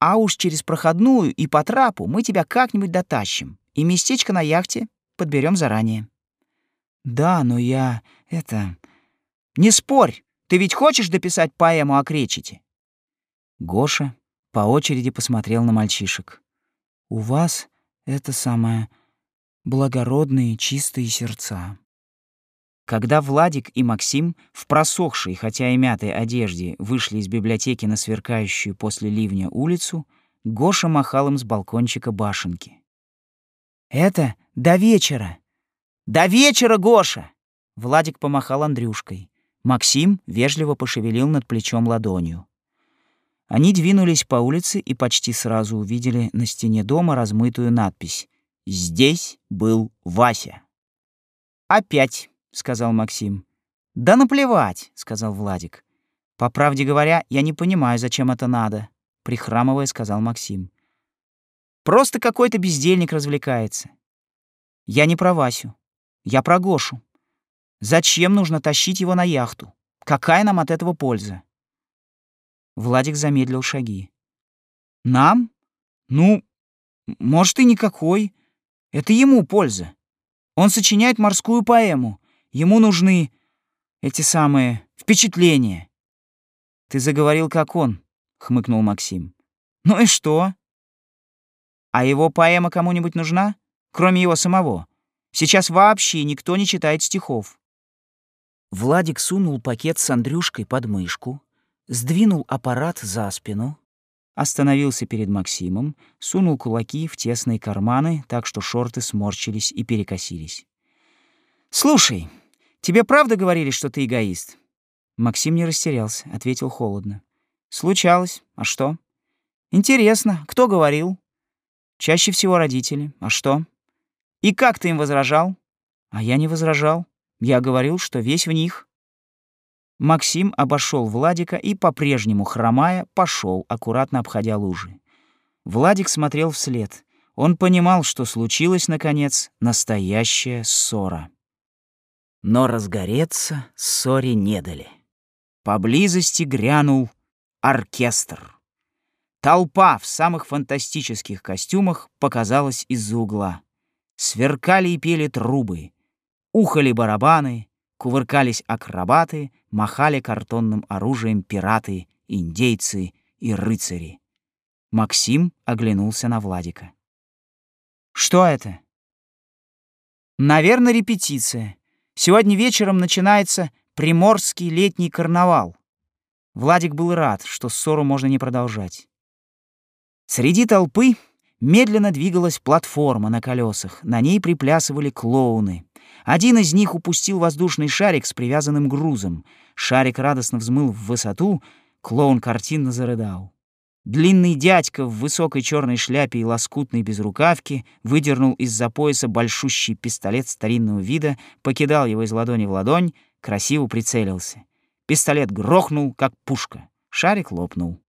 А уж через проходную и по трапу мы тебя как-нибудь дотащим, и местечко на яхте подберем заранее». Да, но я... это... Не спорь, ты ведь хочешь дописать поэму о кречете? Гоша по очереди посмотрел на мальчишек. У вас это самое благородные чистые сердца. Когда Владик и Максим в просохшей, хотя и мятой одежде вышли из библиотеки на сверкающую после ливня улицу, Гоша махал им с балкончика башенки. «Это до вечера! До вечера, Гоша!» Владик помахал Андрюшкой. Максим вежливо пошевелил над плечом ладонью. Они двинулись по улице и почти сразу увидели на стене дома размытую надпись «Здесь был Вася». «Опять», — сказал Максим. «Да наплевать», — сказал Владик. «По правде говоря, я не понимаю, зачем это надо», — прихрамывая сказал Максим. «Просто какой-то бездельник развлекается. Я не про Васю. Я про Гошу. Зачем нужно тащить его на яхту? Какая нам от этого польза?» Владик замедлил шаги. «Нам? Ну, может, и никакой. Это ему польза. Он сочиняет морскую поэму. Ему нужны эти самые впечатления». «Ты заговорил, как он», — хмыкнул Максим. «Ну и что?» «А его поэма кому-нибудь нужна? Кроме его самого. Сейчас вообще никто не читает стихов». Владик сунул пакет с Андрюшкой под мышку, сдвинул аппарат за спину, остановился перед Максимом, сунул кулаки в тесные карманы, так что шорты сморщились и перекосились. «Слушай, тебе правда говорили, что ты эгоист?» Максим не растерялся, ответил холодно. «Случалось. А что?» «Интересно, кто говорил?» «Чаще всего родители. А что?» «И как ты им возражал?» «А я не возражал. Я говорил, что весь в них». Максим обошел Владика и, по-прежнему хромая, пошел, аккуратно обходя лужи. Владик смотрел вслед. Он понимал, что случилась, наконец, настоящая ссора. Но разгореться ссоре не дали. Поблизости грянул оркестр. Толпа в самых фантастических костюмах показалась из-за угла. Сверкали и пели трубы, ухали барабаны, кувыркались акробаты, махали картонным оружием пираты, индейцы и рыцари. Максим оглянулся на Владика. «Что это?» «Наверное, репетиция. Сегодня вечером начинается Приморский летний карнавал». Владик был рад, что ссору можно не продолжать. Среди толпы медленно двигалась платформа на колесах, на ней приплясывали клоуны. Один из них упустил воздушный шарик с привязанным грузом. Шарик радостно взмыл в высоту, клоун картинно зарыдал. Длинный дядька в высокой черной шляпе и лоскутной безрукавке выдернул из-за пояса большущий пистолет старинного вида, покидал его из ладони в ладонь, красиво прицелился. Пистолет грохнул, как пушка. Шарик лопнул.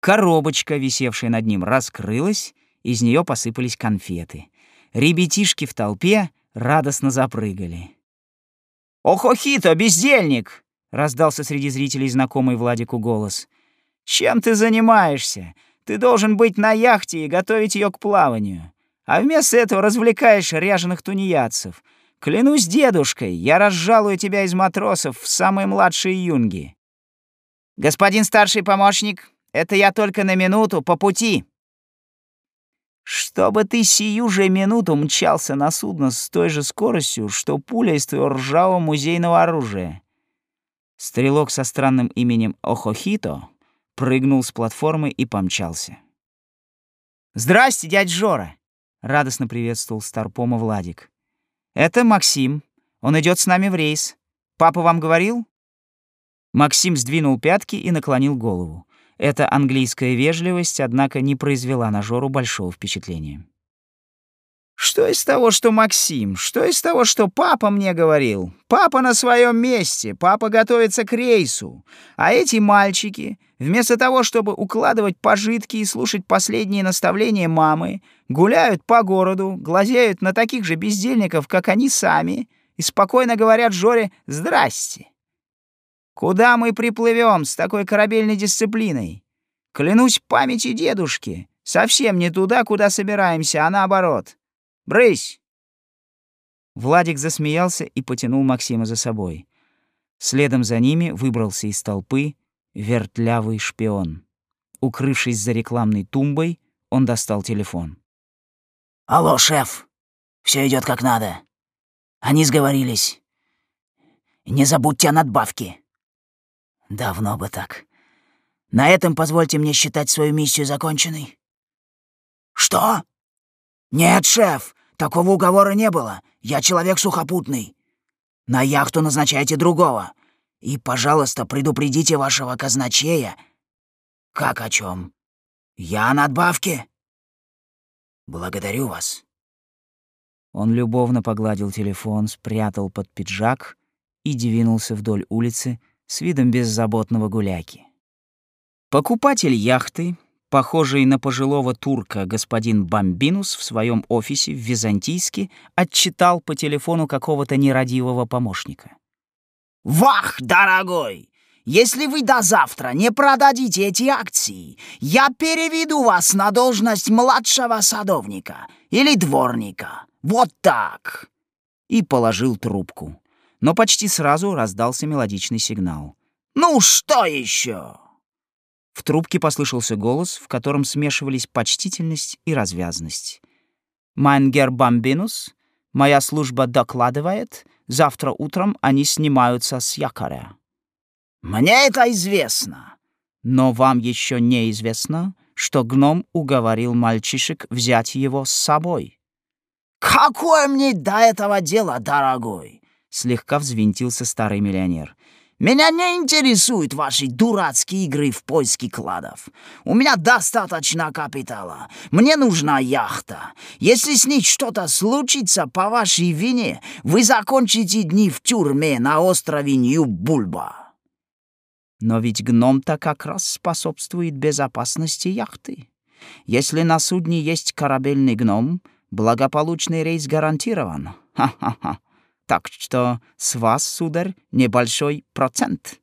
Коробочка, висевшая над ним, раскрылась, из нее посыпались конфеты. Ребятишки в толпе радостно запрыгали. «Охохито, бездельник!» — раздался среди зрителей знакомый Владику голос. «Чем ты занимаешься? Ты должен быть на яхте и готовить ее к плаванию. А вместо этого развлекаешь ряженых тунеядцев. Клянусь дедушкой, я разжалую тебя из матросов в самые младшие юнги». «Господин старший помощник, это я только на минуту по пути», чтобы ты сию же минуту мчался на судно с той же скоростью, что пуля из твоего ржавого музейного оружия. Стрелок со странным именем Охохито прыгнул с платформы и помчался. «Здрасте, дядь Жора!» — радостно приветствовал Старпома Владик. «Это Максим. Он идет с нами в рейс. Папа вам говорил?» Максим сдвинул пятки и наклонил голову. Эта английская вежливость, однако, не произвела на Жору большого впечатления. «Что из того, что Максим? Что из того, что папа мне говорил? Папа на своем месте, папа готовится к рейсу. А эти мальчики, вместо того, чтобы укладывать пожитки и слушать последние наставления мамы, гуляют по городу, глазеют на таких же бездельников, как они сами, и спокойно говорят Жоре «Здрасте». Куда мы приплывем с такой корабельной дисциплиной? Клянусь памяти дедушки, совсем не туда, куда собираемся, а наоборот. Брысь!» Владик засмеялся и потянул Максима за собой. Следом за ними выбрался из толпы вертлявый шпион. Укрывшись за рекламной тумбой, он достал телефон. «Алло, шеф, все идет как надо. Они сговорились. Не забудьте о надбавке. Давно бы так. На этом позвольте мне считать свою миссию законченной. Что? Нет, шеф, такого уговора не было. Я человек сухопутный. На яхту назначайте другого. И, пожалуйста, предупредите вашего казначея. Как о чем? Я на отбавке. Благодарю вас. Он любовно погладил телефон, спрятал под пиджак и двинулся вдоль улицы с видом беззаботного гуляки. Покупатель яхты, похожий на пожилого турка господин Бамбинус в своем офисе в Византийске, отчитал по телефону какого-то нерадивого помощника. «Вах, дорогой! Если вы до завтра не продадите эти акции, я переведу вас на должность младшего садовника или дворника. Вот так!» И положил трубку. Но почти сразу раздался мелодичный сигнал. «Ну что еще?» В трубке послышался голос, в котором смешивались почтительность и развязность. «Майнгер Бамбинус, моя служба докладывает, завтра утром они снимаются с якоря». «Мне это известно». «Но вам еще неизвестно, что гном уговорил мальчишек взять его с собой». «Какое мне до этого дело, дорогой?» Слегка взвинтился старый миллионер. «Меня не интересуют ваши дурацкие игры в поиске кладов. У меня достаточно капитала. Мне нужна яхта. Если с ней что-то случится по вашей вине, вы закончите дни в тюрьме на острове Нью-Бульба». Но ведь гном-то как раз способствует безопасности яхты. Если на судне есть корабельный гном, Благополучный рейс гарантирован. Ха-ха-ха. Так что с вас, сударь, небольшой процент.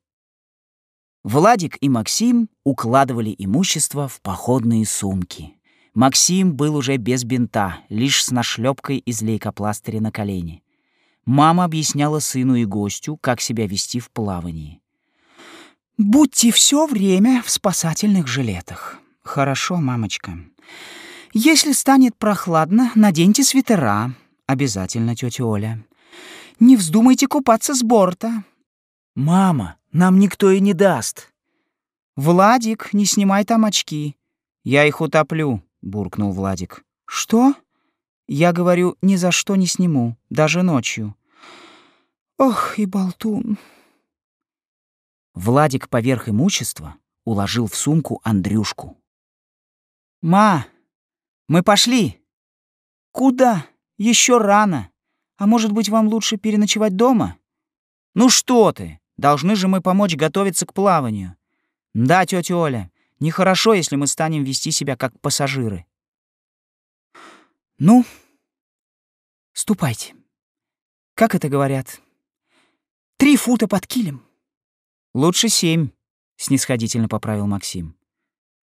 Владик и Максим укладывали имущество в походные сумки. Максим был уже без бинта, лишь с нашлепкой из лейкопластыря на колени. Мама объясняла сыну и гостю, как себя вести в плавании. «Будьте все время в спасательных жилетах». «Хорошо, мамочка. Если станет прохладно, наденьте свитера. Обязательно, тетя Оля. Не вздумайте купаться с борта. Мама, нам никто и не даст. Владик, не снимай там очки. Я их утоплю, буркнул Владик. Что? Я говорю, ни за что не сниму, даже ночью. Ох, и болтун. Владик поверх имущества уложил в сумку Андрюшку. «Ма, мы пошли. Куда? Еще рано. А может быть, вам лучше переночевать дома? Ну что ты? Должны же мы помочь готовиться к плаванию. Да, тетя Оля, нехорошо, если мы станем вести себя как пассажиры. Ну, ступайте. Как это говорят? Три фута под килем. Лучше семь, снисходительно поправил Максим.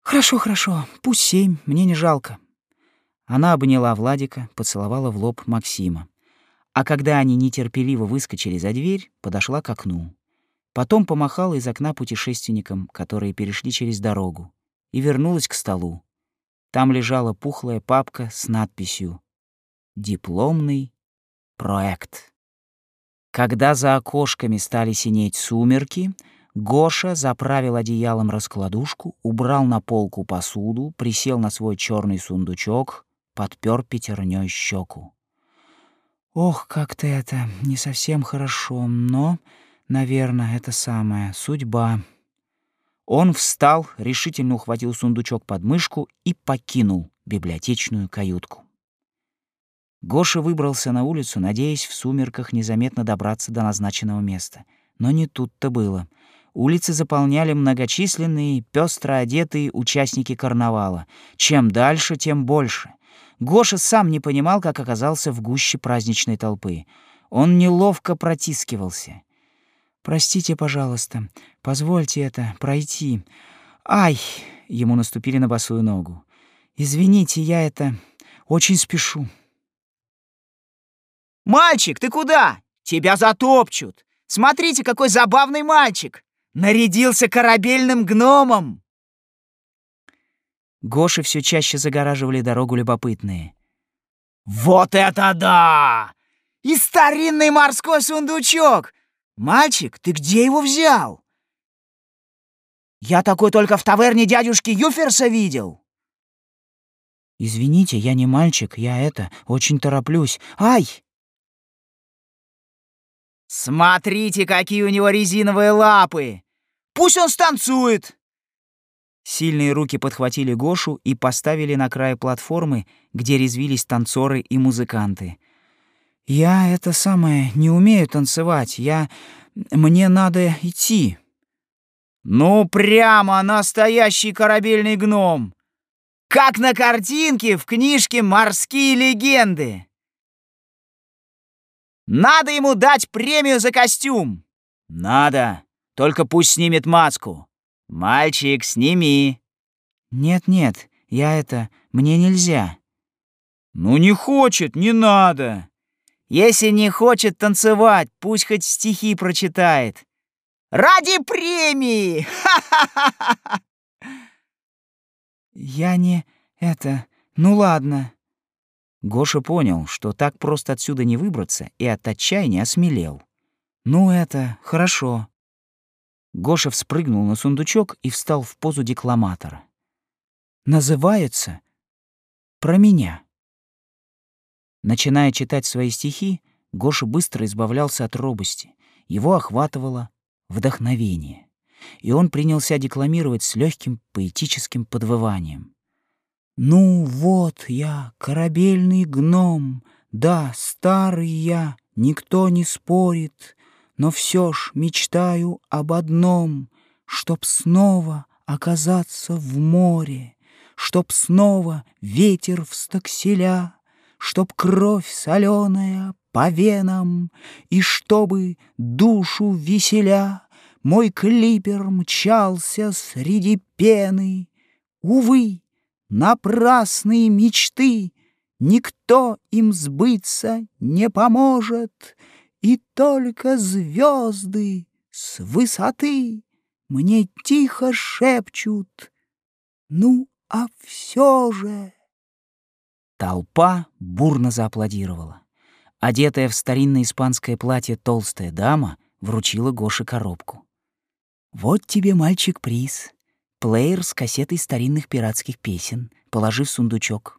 Хорошо, хорошо, пусть семь, мне не жалко. Она обняла Владика, поцеловала в лоб Максима. А когда они нетерпеливо выскочили за дверь, подошла к окну. Потом помахала из окна путешественникам, которые перешли через дорогу, и вернулась к столу. Там лежала пухлая папка с надписью «Дипломный проект». Когда за окошками стали синеть сумерки, Гоша заправил одеялом раскладушку, убрал на полку посуду, присел на свой черный сундучок, подпер пятерней щеку. Ох, как-то это не совсем хорошо, но, наверное, это самое судьба. Он встал, решительно ухватил сундучок под мышку и покинул библиотечную каютку. Гоша выбрался на улицу, надеясь в сумерках незаметно добраться до назначенного места. Но не тут-то было. Улицы заполняли многочисленные, пестро одетые участники карнавала. Чем дальше, тем больше — Гоша сам не понимал, как оказался в гуще праздничной толпы. Он неловко протискивался. «Простите, пожалуйста, позвольте это пройти. Ай!» — ему наступили на босую ногу. «Извините, я это... очень спешу». «Мальчик, ты куда? Тебя затопчут! Смотрите, какой забавный мальчик! Нарядился корабельным гномом!» Гоши все чаще загораживали дорогу любопытные. «Вот это да! И старинный морской сундучок! Мальчик, ты где его взял?» «Я такой только в таверне дядюшки Юферса видел!» «Извините, я не мальчик, я это, очень тороплюсь. Ай!» «Смотрите, какие у него резиновые лапы! Пусть он станцует!» Сильные руки подхватили Гошу и поставили на край платформы, где резвились танцоры и музыканты. «Я это самое не умею танцевать. Я... Мне надо идти». «Ну, прямо настоящий корабельный гном! Как на картинке в книжке «Морские легенды». Надо ему дать премию за костюм!» «Надо! Только пусть снимет маску!» «Мальчик, сними!» «Нет-нет, я это... Мне нельзя». «Ну не хочет, не надо!» «Если не хочет танцевать, пусть хоть стихи прочитает!» «Ради премии! Ха-ха-ха!» «Я не... это... Ну ладно». Гоша понял, что так просто отсюда не выбраться, и от отчаяния осмелел. «Ну это... хорошо. Гоша спрыгнул на сундучок и встал в позу декламатора. «Называется «Про меня». Начиная читать свои стихи, Гоша быстро избавлялся от робости. Его охватывало вдохновение. И он принялся декламировать с легким поэтическим подвыванием. «Ну вот я, корабельный гном, да, старый я, никто не спорит, но все ж мечтаю об одном, Чтоб снова оказаться в море, Чтоб снова ветер в стакселя, Чтоб кровь соленая по венам, И чтобы душу веселя Мой клипер мчался среди пены. Увы, напрасные мечты, Никто им сбыться не поможет — и только звезды с высоты Мне тихо шепчут «Ну, а все же...» Толпа бурно зааплодировала. Одетая в старинное испанское платье толстая дама вручила Гоше коробку. «Вот тебе, мальчик, приз. Плеер с кассетой старинных пиратских песен, положив сундучок.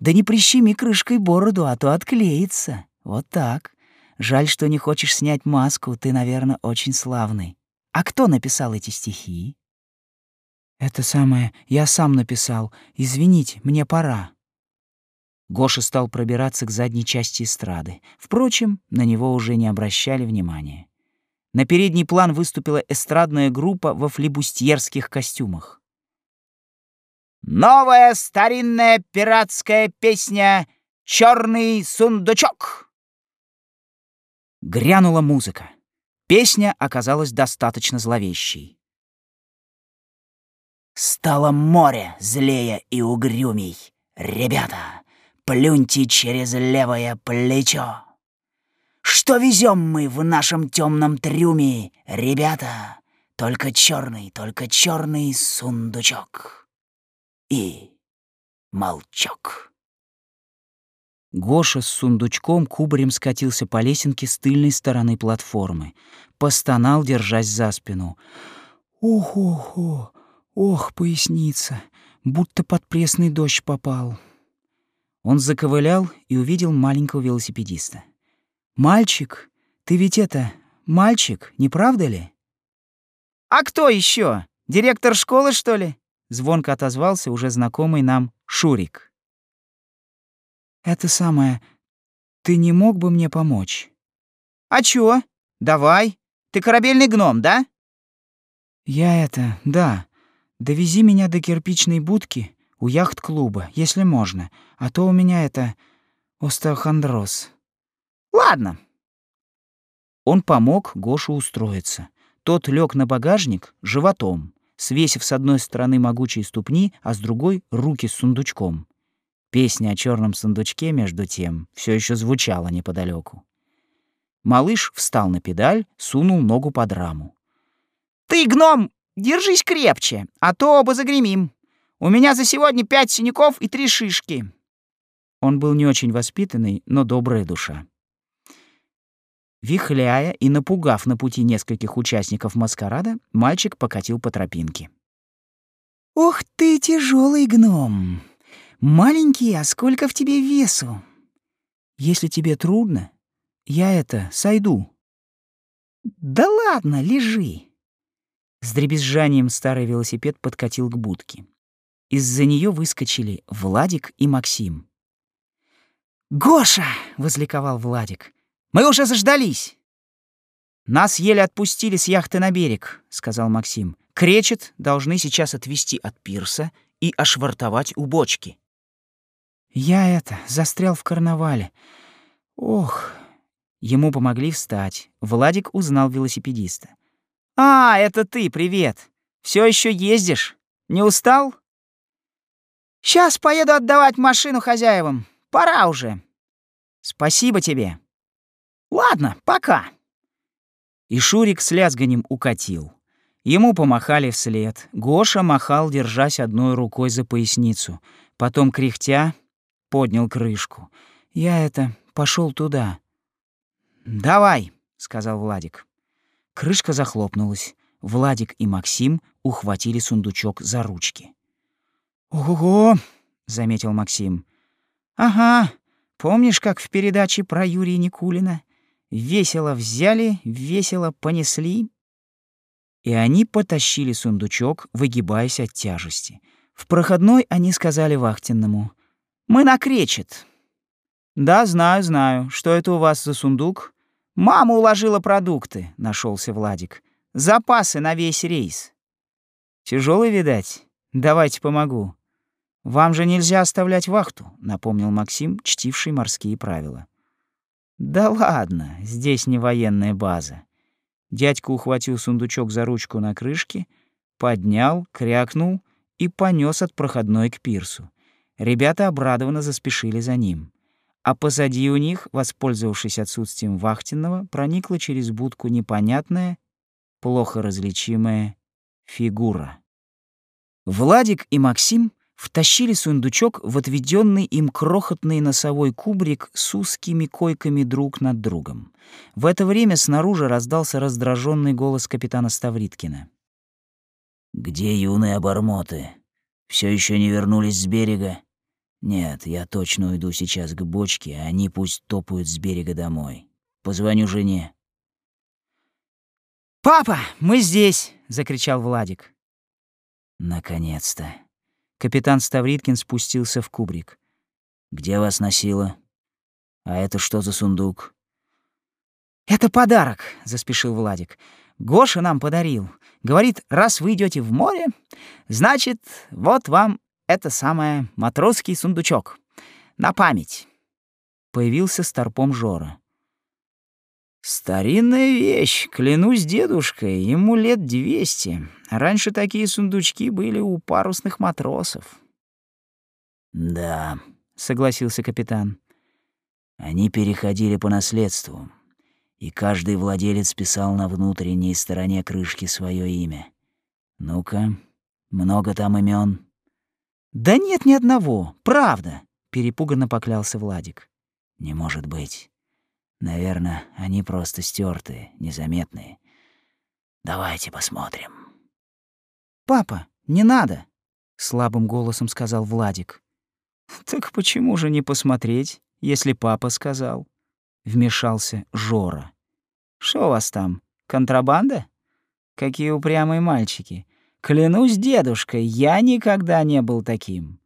Да не прищеми крышкой бороду, а то отклеится. Вот так. Жаль, что не хочешь снять маску, ты, наверное, очень славный. А кто написал эти стихи? Это самое, я сам написал. Извините, мне пора. Гоша стал пробираться к задней части эстрады. Впрочем, на него уже не обращали внимания. На передний план выступила эстрадная группа во флибустьерских костюмах. «Новая старинная пиратская песня «Чёрный сундучок». Грянула музыка. Песня оказалась достаточно зловещей. «Стало море злее и угрюмей. Ребята, плюньте через левое плечо. Что везем мы в нашем темном трюме, ребята? Только черный, только черный сундучок. И молчок». Гоша с сундучком кубарем скатился по лесенке с тыльной стороны платформы. Постонал, держась за спину. «Ох-ох-ох, ох, поясница, будто под пресный дождь попал». Он заковылял и увидел маленького велосипедиста. «Мальчик, ты ведь это, мальчик, не правда ли?» «А кто еще? Директор школы, что ли?» Звонко отозвался уже знакомый нам Шурик. Это самое... Ты не мог бы мне помочь? А чё? Давай. Ты корабельный гном, да? Я это... Да. Довези меня до кирпичной будки у яхт-клуба, если можно. А то у меня это... Остеохондроз. Ладно. Он помог Гошу устроиться. Тот лег на багажник животом, свесив с одной стороны могучие ступни, а с другой — руки с сундучком. Песня о черном сундучке, между тем, все еще звучала неподалеку. Малыш встал на педаль, сунул ногу под раму. «Ты, гном, держись крепче, а то оба загремим. У меня за сегодня пять синяков и три шишки». Он был не очень воспитанный, но добрая душа. Вихляя и напугав на пути нескольких участников маскарада, мальчик покатил по тропинке. «Ух ты, тяжелый гном! Маленький, а сколько в тебе весу?» «Если тебе трудно, я это, сойду». «Да ладно, лежи». С дребезжанием старый велосипед подкатил к будке. Из-за нее выскочили Владик и Максим. «Гоша!» — возликовал Владик. «Мы уже заждались!» «Нас еле отпустили с яхты на берег», — сказал Максим. «Кречет должны сейчас отвезти от пирса и ошвартовать у бочки». «Я это, застрял в карнавале. Ох!» Ему помогли встать. Владик узнал велосипедиста. «А, это ты, привет! Все еще ездишь? Не устал?» «Сейчас поеду отдавать машину хозяевам. Пора уже». «Спасибо тебе». «Ладно, пока». И Шурик с лязганем укатил. Ему помахали вслед. Гоша махал, держась одной рукой за поясницу. Потом, кряхтя, поднял крышку. Я это, пошел туда. «Давай», — сказал Владик. Крышка захлопнулась. Владик и Максим ухватили сундучок за ручки. «Ого!» — заметил Максим. «Ага, помнишь, как в передаче про Юрия Никулина? Весело взяли, весело понесли?» И они потащили сундучок, выгибаясь от тяжести. В проходной они сказали вахтенному. «Мы накречет». «Да, знаю, знаю. Что это у вас за сундук?» «Мама уложила продукты», — нашелся Владик. «Запасы на весь рейс». Тяжелый, видать? Давайте помогу». «Вам же нельзя оставлять вахту», — напомнил Максим, чтивший морские правила. «Да ладно, здесь не военная база». Дядька ухватил сундучок за ручку на крышке, поднял, крякнул и понес от проходной к пирсу. Ребята обрадованно заспешили за ним. А позади у них, воспользовавшись отсутствием вахтенного, проникла через будку непонятная, плохо различимая фигура. Владик и Максим втащили сундучок в отведенный им крохотный носовой кубрик с узкими койками друг над другом. В это время снаружи раздался раздраженный голос капитана Ставриткина. «Где юные обормоты? Все еще не вернулись с берега? Нет, я точно уйду сейчас к бочке, а они пусть топают с берега домой. Позвоню жене». «Папа, мы здесь!» — закричал Владик. «Наконец-то!» Капитан Ставриткин спустился в кубрик. «Где вас носило? А это что за сундук?» «Это подарок», — заспешил Владик. «Гоша нам подарил. Говорит, раз вы идете в море, значит, вот вам это самое матросский сундучок. На память». Появился старпом Жора. «Старинная вещь, клянусь дедушкой, ему лет двести. Раньше такие сундучки были у парусных матросов». «Да», — согласился капитан. «Они переходили по наследству, и каждый владелец писал на внутренней стороне крышки свое имя. Ну-ка, много там имен. «Да нет ни одного, правда», — перепуганно поклялся Владик. «Не может быть». Наверное, они просто стертые, незаметные. Давайте посмотрим. Папа, не надо, слабым голосом сказал Владик. Так почему же не посмотреть, если папа сказал? Вмешался Жора. Что у вас там, контрабанда? Какие упрямые мальчики. Клянусь дедушкой, я никогда не был таким.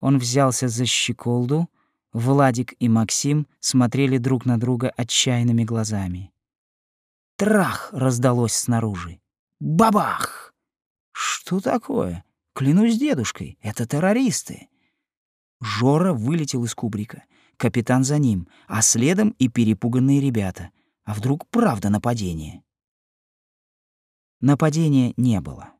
Он взялся за щеколду, Владик и Максим смотрели друг на друга отчаянными глазами. Трах раздалось снаружи. Бабах! Что такое? Клянусь дедушкой, это террористы. Жора вылетел из кубрика. Капитан за ним, а следом и перепуганные ребята. А вдруг правда нападение? Нападения не было.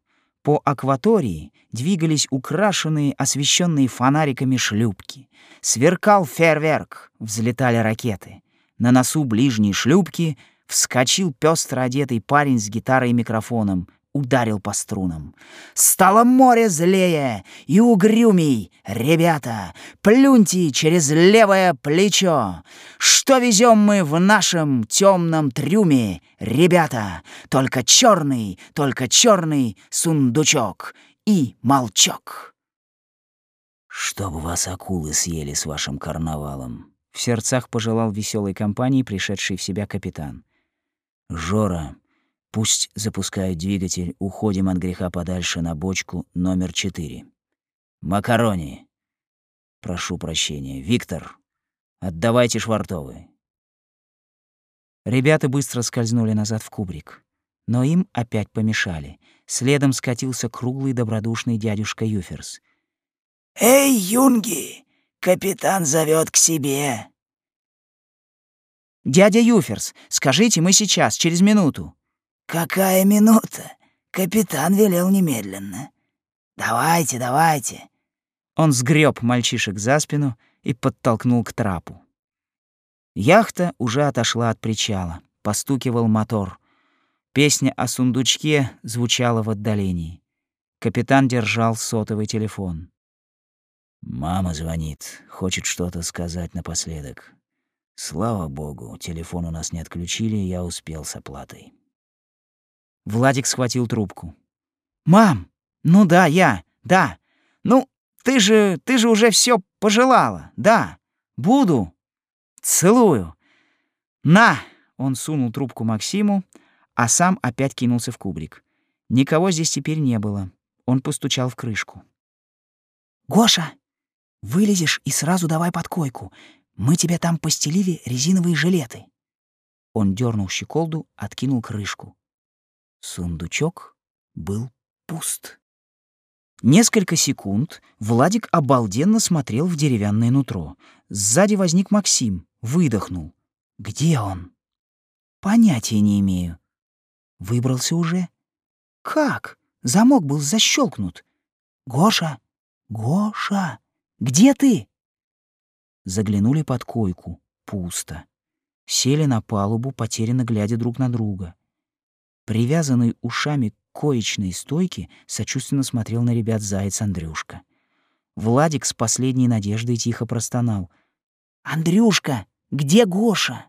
По акватории двигались украшенные, освещенные фонариками шлюпки. Сверкал фейерверк, взлетали ракеты. На носу ближней шлюпки вскочил пестро одетый парень с гитарой и микрофоном, ударил по струнам. «Стало море злее и угрюмей! Ребята, плюньте через левое плечо! Что везем мы в нашем темном трюме, ребята? Только черный, только черный сундучок и молчок!» «Чтобы вас акулы съели с вашим карнавалом», — в сердцах пожелал веселой компании пришедший в себя капитан. «Жора, Пусть запускают двигатель, уходим от греха подальше на бочку номер четыре. Макарони. Прошу прощения. Виктор, отдавайте швартовы. Ребята быстро скользнули назад в кубрик. Но им опять помешали. Следом скатился круглый добродушный дядюшка Юферс. «Эй, юнги! Капитан зовет к себе!» «Дядя Юферс, скажите, мы сейчас, через минуту!» «Какая минута? Капитан велел немедленно. Давайте, давайте». Он сгреб мальчишек за спину и подтолкнул к трапу. Яхта уже отошла от причала, постукивал мотор. Песня о сундучке звучала в отдалении. Капитан держал сотовый телефон. «Мама звонит, хочет что-то сказать напоследок. Слава богу, телефон у нас не отключили, я успел с оплатой». Владик схватил трубку. «Мам! Ну да, я, да. Ну, ты же, ты же уже все пожелала, да. Буду. Целую. На!» Он сунул трубку Максиму, а сам опять кинулся в кубрик. Никого здесь теперь не было. Он постучал в крышку. «Гоша, вылезешь и сразу давай под койку. Мы тебе там постелили резиновые жилеты». Он дернул щеколду, откинул крышку. Сундучок был пуст. Несколько секунд Владик обалденно смотрел в деревянное нутро. Сзади возник Максим, выдохнул. «Где он?» «Понятия не имею». «Выбрался уже?» «Как? Замок был защелкнут. Гоша! Гоша! Где ты?» Заглянули под койку. Пусто. Сели на палубу, потерянно глядя друг на друга. Привязанный ушами к коечной стойке, сочувственно смотрел на ребят заяц Андрюшка. Владик с последней надеждой тихо простонал. «Андрюшка, где Гоша?»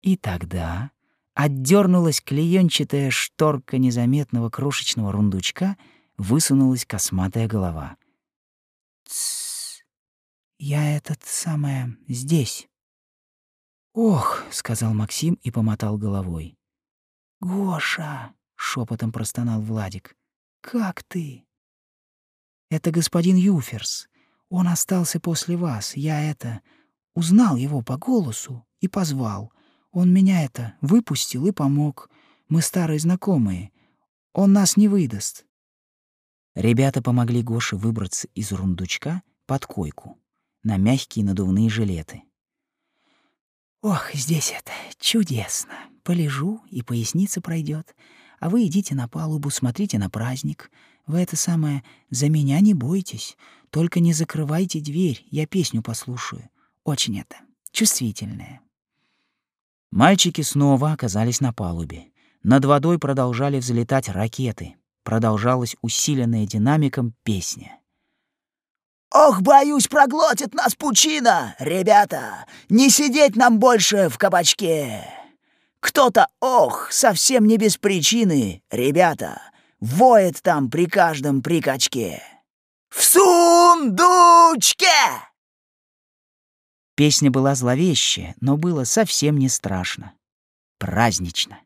И тогда отдернулась клеенчатая шторка незаметного крошечного рундучка, высунулась косматая голова. «Тссс, я этот самое здесь». «Ох», — сказал Максим и помотал головой. «Гоша!» — шепотом простонал Владик. «Как ты?» «Это господин Юферс. Он остался после вас. Я это... Узнал его по голосу и позвал. Он меня это выпустил и помог. Мы старые знакомые. Он нас не выдаст». Ребята помогли Гоше выбраться из рундучка под койку на мягкие надувные жилеты. «Ох, здесь это чудесно!» Полежу, и поясница пройдет. А вы идите на палубу, смотрите на праздник. Вы это самое «за меня не бойтесь». Только не закрывайте дверь, я песню послушаю. Очень это чувствительное. Мальчики снова оказались на палубе. Над водой продолжали взлетать ракеты. Продолжалась усиленная динамиком песня. «Ох, боюсь, проглотит нас пучина! Ребята, не сидеть нам больше в кабачке!» Кто-то, ох, совсем не без причины, ребята, воет там при каждом прикачке. В сундучке! Песня была зловещая, но было совсем не страшно. Празднично.